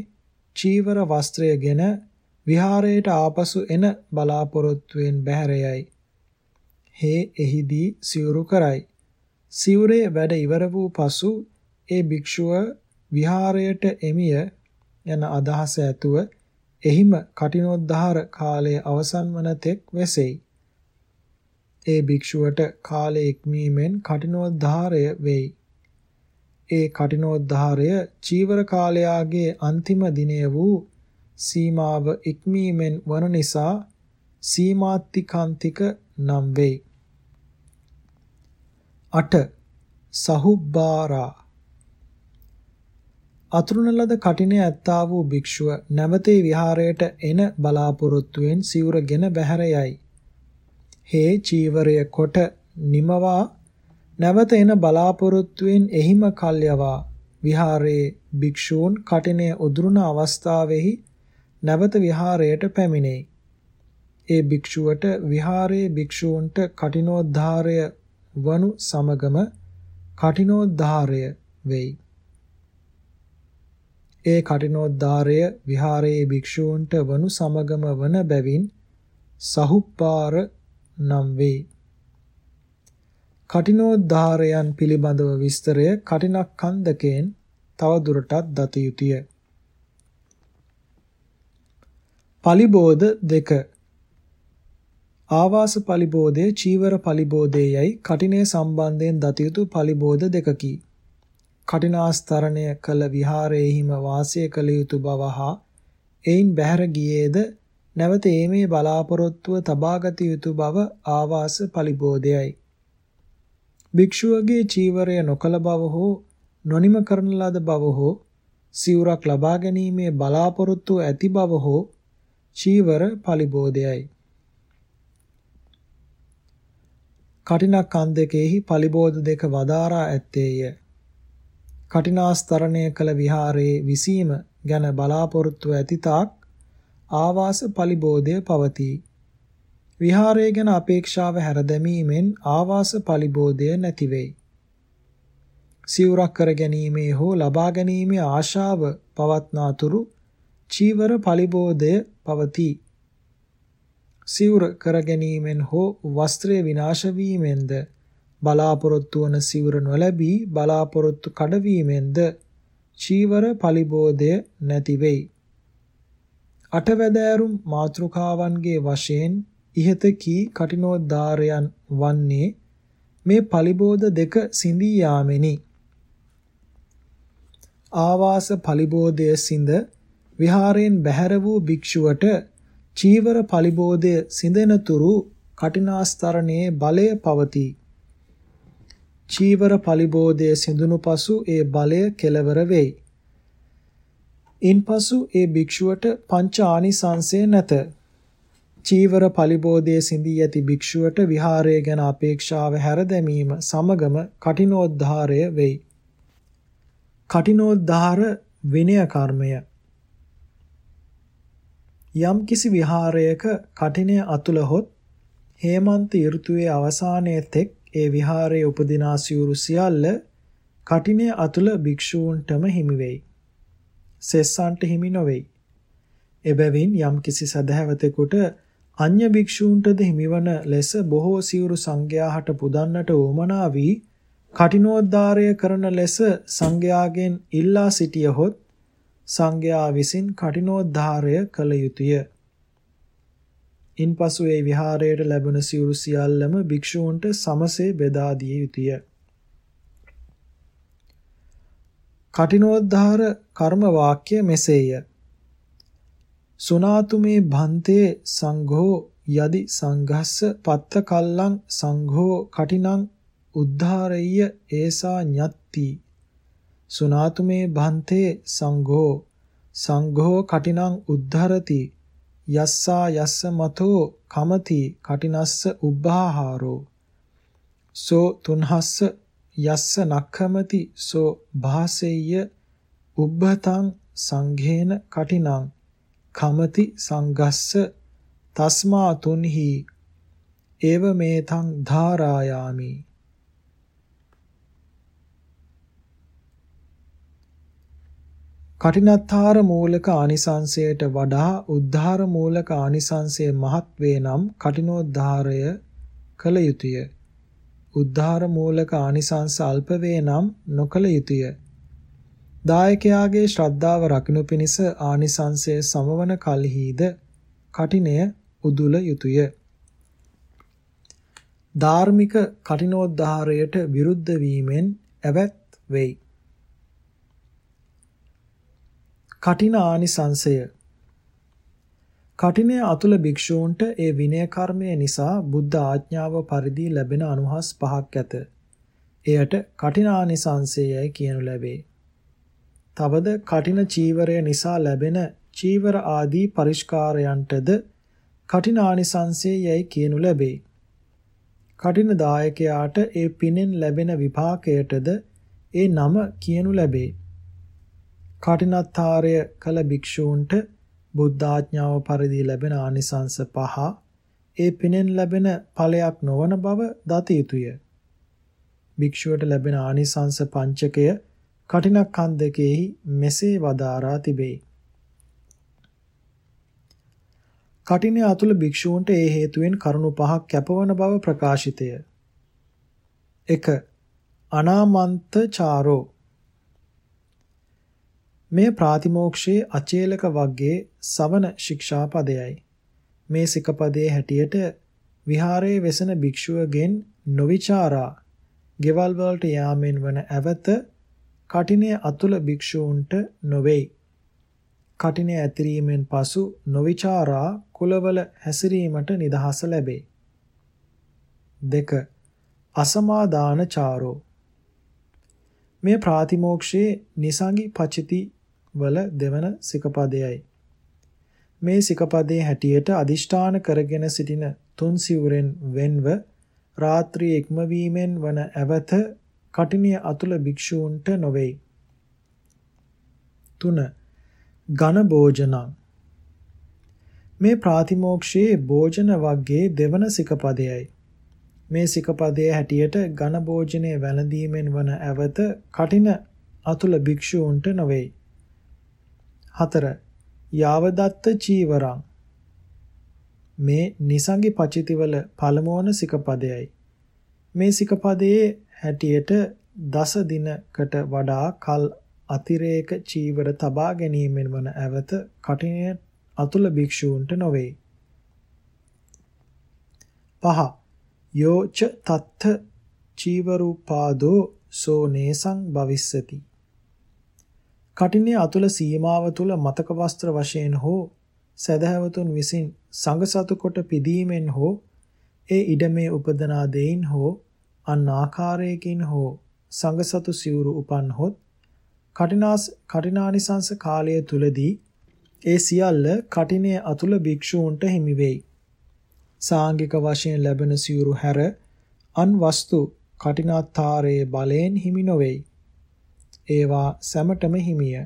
චීවර වස්ත්‍රයගෙන විහාරයට ආපසු එන බලාපොරොත්තුවෙන් බැහැරයයි. හේ එහිදී සිවුරු කරයි. සිවුරේ වැඩ ඉවර වූ පසු ඒ භික්ෂුව විහාරයට එමිය යන අදහස ඇතුව එහිම කටිනෝද්ධාර කාලයේ අවසන් වන තෙක් වෙසෙයි. ඒ භික්ෂුවට කාලය ඉක්මීමෙන් කටිනෝද්ධාරය වෙයි. ඒ කටිනෝද්ධාරය චීවර කාලයාගේ අන්තිම දිනය වූ සීමාව ඉක්මීමෙන් වන නිසා සීමාත්තිකාන්තික නම් වෙයි. 8 සහුබ්බාරා අතුරුන ලද කටිනේ ඇත්තා වූ භික්ෂුව නැවතේ විහාරයට එන බලාපොරොත්තුවෙන් සිවුරගෙන බැහැර යයි. හේ චීවරය කොට නිමවා නැවත එන බලාපොරොත්තුවෙන් එහිම කල්යවා විහාරයේ භික්ෂූන් කටිනේ උදුරුන අවස්ථාවෙහි නැවත විහාරයට පැමිණෙයි. ඒ භික්ෂුවට විහාරයේ භික්ෂූන්ට කටිනෝද්ධාරය වනු සමගම කටිනෝද්ධාරය වෙයි. ඒ කටිනෝද්ධාරය විහාරයේ භික්ෂූන්ට වනු සමගම වන බැවින් සහුප්පාර නම් වේ. කටිනෝද්ධාරයන් පිළිබඳව විස්තරය කටිනක්ඛන්දකෙන් තව දුරටත් දත යුතුය. පලිබෝධ දෙක ආවාස පලිබෝධය චීවර පලිබෝධයයි කටිනේ සම්බන්ධයෙන් දත යුතු පලිබෝධ දෙකකි. කටිනාස්තරණය කළ විහාරයේහිම වාසය කළ යුතු බව හා එයින් බැහැර ගියේද නැවත ඒමේ බලාපොරොත්තුව තබාගත යුතු බව ආවාස පලිබෝධයයි. භික්ෂුවගේ චීවරය නොකල බව හෝ නොනිම කරන ලද බව හෝ සිවුරක් ලබා ගැනීමේ බලාපොරොත්තු ඇති බව හෝ චීවර පලිබෝධයයි. කටිනක් කන් දෙකෙහි පලිබෝධ දෙක වදාරා ඇත්තේය. කටිනාස්තරණය කළ විහාරයේ විසීම ගැන බලාපොරොත්තු ඇති තාක් ආවාස පලිබෝධය පවතී. විහාරය ගැන අපේක්ෂාව හැරදැමීමෙන් ආවාස පලිබෝධය නැති වෙයි. සිවුරක් කර ගැනීමේ හෝ ලබා ගැනීමේ ආශාව පවත්නාතුරු චීවර පලිබෝධය පවතී. සිවුර කර ගැනීමෙන් හෝ වස්ත්‍රය විනාශ වීමෙන්ද බලාපොරොත්තු වන සිවුර නොලැබී බලාපොරොත්තු කඩවීමෙන්ද චීවර පලිබෝධය නැති වෙයි. අටවැදෑරුම් මාතෘකාවන්ගේ වශයෙන් ඉහත කී කටිනෝද්ධාරයන් වන්නේ මේ පලිබෝධ දෙක සිඳී යාමෙනි. ආවාස පලිබෝධය සිඳ විහාරයෙන් බැහැර වූ භික්ෂුවට චීවර පලිබෝධය සිඳෙනතුරු කටිනාස්තරණයේ බලය පවතී. චීවර පලිබෝධය සිඳුණු පසු ඒ බලය කෙලවර වෙයි. ඉන්පසු ඒ භික්ෂුවට පංච ආනිසංසය නැත. චීවර පලිබෝධයේ සිඳී ඇති භික්ෂුවට විහාරය ගැන අපේක්ෂාව හැරදැමීම සමගම කටිනෝද්ධාරය වෙයි. කටිනෝද්ධාර විනය කර්මය යම් කිසි විහාරයක කටිනය අතුලහොත් හේමන්ත ඍතුවේ අවසානයේ තෙක් ඒ විහාරයේ උපදිනා සිවුරු සියල්ල කටිනය අතුල භික්ෂූන්ටම හිමි වෙයි. සෙස්සන්ට හිමි නොවේයි. එබැවින් යම් කිසි සදහැවතෙකුට අන්‍ය භික්ෂූන්ටද හිමිවන ලෙස බොහෝ සිවුරු සංඝයාට පුදන්නට උවමනා වී කටිනෝද්ධාරය කරන ලෙස සංඝයාගෙන් ඉල්ලා සිටියහොත් සංඝයා විසින් කටිනෝද්ධාරය කළ යුතුය. ඉන්පසු ඒ විහාරයට ලැබෙන සිවුරු සියල්ලම භික්ෂූන්ට සමසේ බෙදා දිය යුතුය. කටිනෝද්ධාර කර්ම වාක්‍ය මෙසේය. සුනාතුමේ භන්තේ සංඝෝ යදි සංඝස්ස පත්ත කල්ලං සංඝෝ කටිනං උද්ධාරෙය්‍ය ඒසා ඤත්ති. සුනාතුමේ භන්තේ සංඝෝ සංඝෝ කටිනං උද්ධරති. යස්සා යස්ස මතෝ කමති කටිනස්ස උබ්බාහාරෝ. සෝ තුන්හස්ස යස්ස නක්ඛමති සෝ භාසෙය්‍ය උබ්බතං සංඝේන කටිනං. කමති සංඝස්ස තස්මා තුන්හි ඒව මේතං ධාරායාමි කටිනත්තාර මූලක ආනිසංසයට වඩා උද්ධාර මූලක ආනිසංසය මහත් වේ නම් කටිනෝද්ධාරය කළ යුතුය. උද්ධාර මූලක ආනිසංස අල්ප වේ නම් නොකළ යුතුය. දායකයාගේ ශ්‍රද්ධාව රකින්න පිණිස ආනිසංසය සමවන කලෙහිද කටිනය උදුල යුතුය. ධාර්මික කටිනෝද්ධාරයට විරුද්ධ වීමෙන් ඇවැත් වෙයි. කටින ආනිසංසය කටිනේ අතුල භික්ෂූන්ට ඒ විනය කර්මය නිසා බුද්ධ ආඥාව පරිදි ලැබෙන අනුහස් පහක් ඇත. එයට කටිනානිසංසයයි කියනු ලැබේ. තවද කටින චීවරය නිසා ලැබෙන චීවර ආදී පරිස්කාරයන්ටද කටිනානිසංසයයි කියනු ලැබේ. කටින දායකයාට ඒ පිනෙන් ලැබෙන විපාකයටද ඒ නම කියනු ලැබේ. කටිනත්තාරය කළ භික්ෂූන්ට බුද්ධාඥාව පරිදි ලැබෙන ආනිසංස පහ ඒ පිනෙන් ලැබෙන ඵලයක් නොවන බව දත යුතුය. භික්ෂුවට ලැබෙන ආනිසංස පංචකය කටිනක්ඛන්දකෙහි මෙසේ වදාරා තිබේ. කටිනේ අතුල භික්ෂූන්ට ඒ හේතුවෙන් කරුණු පහක් කැපවන බව ප්‍රකාශිතය. 1. අනාමන්ත චාරෝ මේ ප්‍රාතිමෝක්ෂයේ අචේලක වර්ගයේ සවන ශික්ෂාපදයයි. මේ සිකපදයේ හැටියට විහාරයේ වෙසෙන භික්ෂුවගෙන් නොවිචාරා ගෙවල් වලට යාමෙන් වන ඇවත කටිනේ අතුල භික්ෂූන්ට නොවේයි. කටිනේ ඇතිරීමෙන් පසු නොවිචාරා කුලවල හැසිරීමට නිදහස ලැබේ. 2. අසමාදාන චාරෝ මේ ප්‍රාතිමෝක්ෂයේ නිසංගි පචිති වල දෙවන සිකපදයයි. මේ සිකපදයේ හැටියට අදිෂ්ඨාන කරගෙන සිටින තුන් සිවුරෙන් වෙන්ව රාත්‍රී ඉක්මවීමෙන් වන ඇවත කටිනිය අතුල භික්ෂූන්ට නොවේයි. 3. ඝන භෝජනං මේ ප්‍රාතිමෝක්ෂයේ භෝජන වර්ගයේ දෙවන සිකපදයයි. මේ සිකපදයේ හැටියට ඝන භෝජනයේ වැළඳීමෙන් වන ඇවත කටින අතුල භික්ෂූන්ට නොවේයි. 4. යාවදත්ත චීවරං මේ නිසංගි පචිතිවල පළමුවන සිකපදයයි. මේ සිකපදයේ හැටියට දස දිනකට වඩා කල් අතිරේක චීවර තබා ගැනීමෙන් වන ඇවත කටිනය අතුල භික්ෂූන්ට නොවේ. 5. යෝච තත්ථ චීවරූපාදෝ සෝ නේසං භවිස්සති කටිනේ අතුල සීමාව තුල මතක වස්ත්‍ර වශයෙන් හෝ සදහැවතුන් විසින් සංගසතු කොට පිදීමෙන් හෝ ඒ ඉඩමේ උපදනා දෙයින් හෝ අන් ආකාරයකින් හෝ සංගසතු සිවුරු උපන්හොත් කටිනාස් කටිනානිසංස කාලය තුලදී ඒ සියල්ල කටිනේ අතුල භික්ෂූන්ට හිමි වෙයි. සාංගික වශයෙන් ලැබෙන සිවුරු හැර අන් වස්තු කටිනාත්තාරයේ බලයෙන් හිමි නොවේයි. ඒවා සැමටම හිමිය.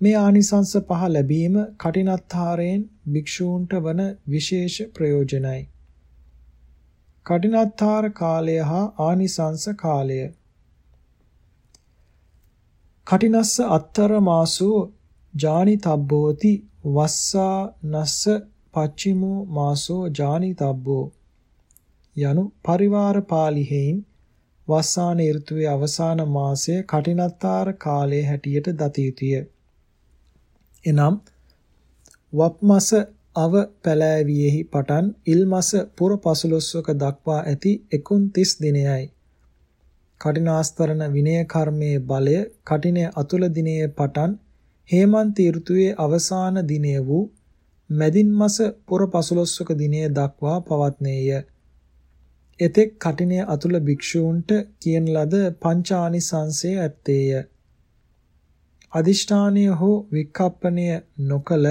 මේ ආනිසංස පහ ලැබීම කටිනත්හාරයෙන් භික්ෂූන්ට වන විශේෂ ප්‍රයෝජනයි. කටිනත්හාර කාලය හා ආනිසංස කාලය කටිනස්ස අත්තර මාසෝ ජානිතබ්බෝති වස්සා නස්ස පච්චිමෝ මාසෝ ජානිතබ්බෝ යනු පරිවාර පාලිහෙයින් වස්සාන ඍතුවේ අවසාන මාසය කටිනත්තාර කාලයේ හැටියට දත යුතුය. එනම් වප් මාස අව පැලෑවියෙහි පටන් ඉල් මාස පුර පසළොස්වක දක්වා ඇති 29 දිනයයි. කටිනාස්තරණ විනය කර්මයේ බලය කටිනේ අතුල දිනයේ පටන් හේමන්ත ඍතුවේ අවසාන දිනය වූ මැදින් මාස පුර පසළොස්වක දිනය දක්වා පවත්නේය. එතෙක් කටිනේ අතුල භික්ෂූන්ට කියන ලද පංචානිසංසය ඇත්තේය. අදිෂ්ඨානය හෝ වික්කප්පණය නොකල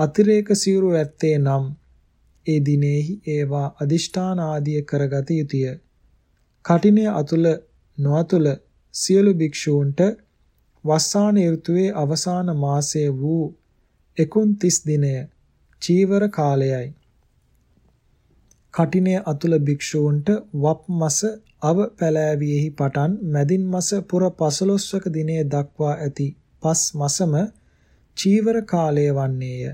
අතිරේක සිවුරු ඇත්තේ නම් ඒ දිනෙහි ඒවා අදිෂ්ඨාන ආදිය කරගත යුතුය. කටිනේ අතුල නොඅතුල සියලු භික්ෂූන්ට වස්සාන ඍතුවේ අවසාන මාසය වූ 29 දිනය චීවර කාලයයි. කටිනේ අතුල භික්ෂූන්ට වප් මස අව පැලෑවියෙහි පටන් මැදින් මස පුර 15වක දිනය දක්වා ඇති පස් මාසම චීවර කාලය වන්නේය.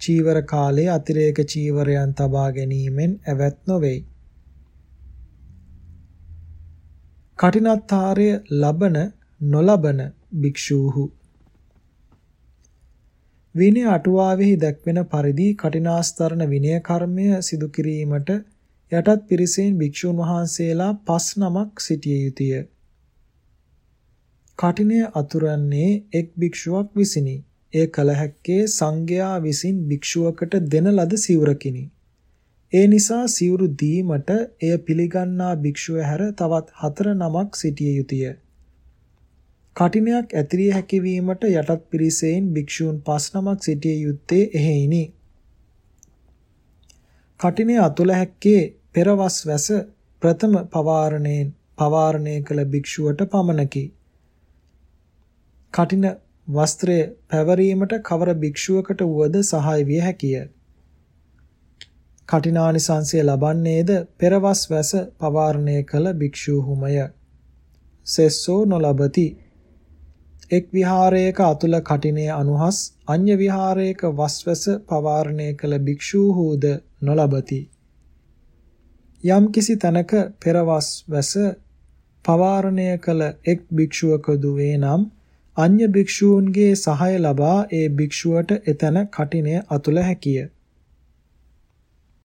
චීවර කාලයේ අතිරේක චීවරයන් තබා ගැනීමෙන් ඇවැත් නොවේයි. කටිනත්තාරය ලබන නොලබන භික්ෂූහු විනය අටුවාවෙහි දැක්වෙන පරිදි කටිනාස්තරණ විනය කර්මය සිදු කිරීමට යටත් පිරිසෙන් භික්ෂූන් වහන්සේලා පස් නමක් සිටිය යුතුය. කටිනය අතුරන්නේ එක් භික්ෂුවක් විසිනි. එය කල හැක්කේ සංඝයා විසින් භික්ෂුවකට දෙන ලද සිවුරකිනි. ඒ නිසා සිවුරු දීමට එය පිළිගන්නා භික්ෂුව හැර තවත් හතර නමක් සිටිය යුතුය. කටිනයක් ඇතිරිය හැකි වීමට යටත් පිරිසෙන් භික්ෂූන් පස් නමක් සිටිය යුත්තේ එහෙයිනි. කටිනේ අතුල හැක්කේ පෙරවස් වැස ප්‍රථම පවාරණයෙන් පවාරණය කළ භික්ෂුවට පමණකි. කටින වස්ත්‍රය පැවරීමට කවර භික්ෂුවකට වුවද සහාය විය හැකිය. කටිනානිසංසය ලබන්නේද පෙරවස් වැස පවාරණය කළ භික්ෂූහුමය. සෙස්සෝ නොලබති. එක් විහාරයක අතුල කටිනේ අනුහස් අන්‍ය විහාරයක වස්වැස පවාරණය කළ භික්ෂූහුද නොලබති. යම් කිසි තැනක පෙරවස් වැස පවාරණය කළ එක් භික්ෂුවකදු වේනම් අන්‍ය භික්ෂූන්ගේ සහාය ලබා ඒ භික්ෂුවට එතන කටිනය අතුල හැකිය.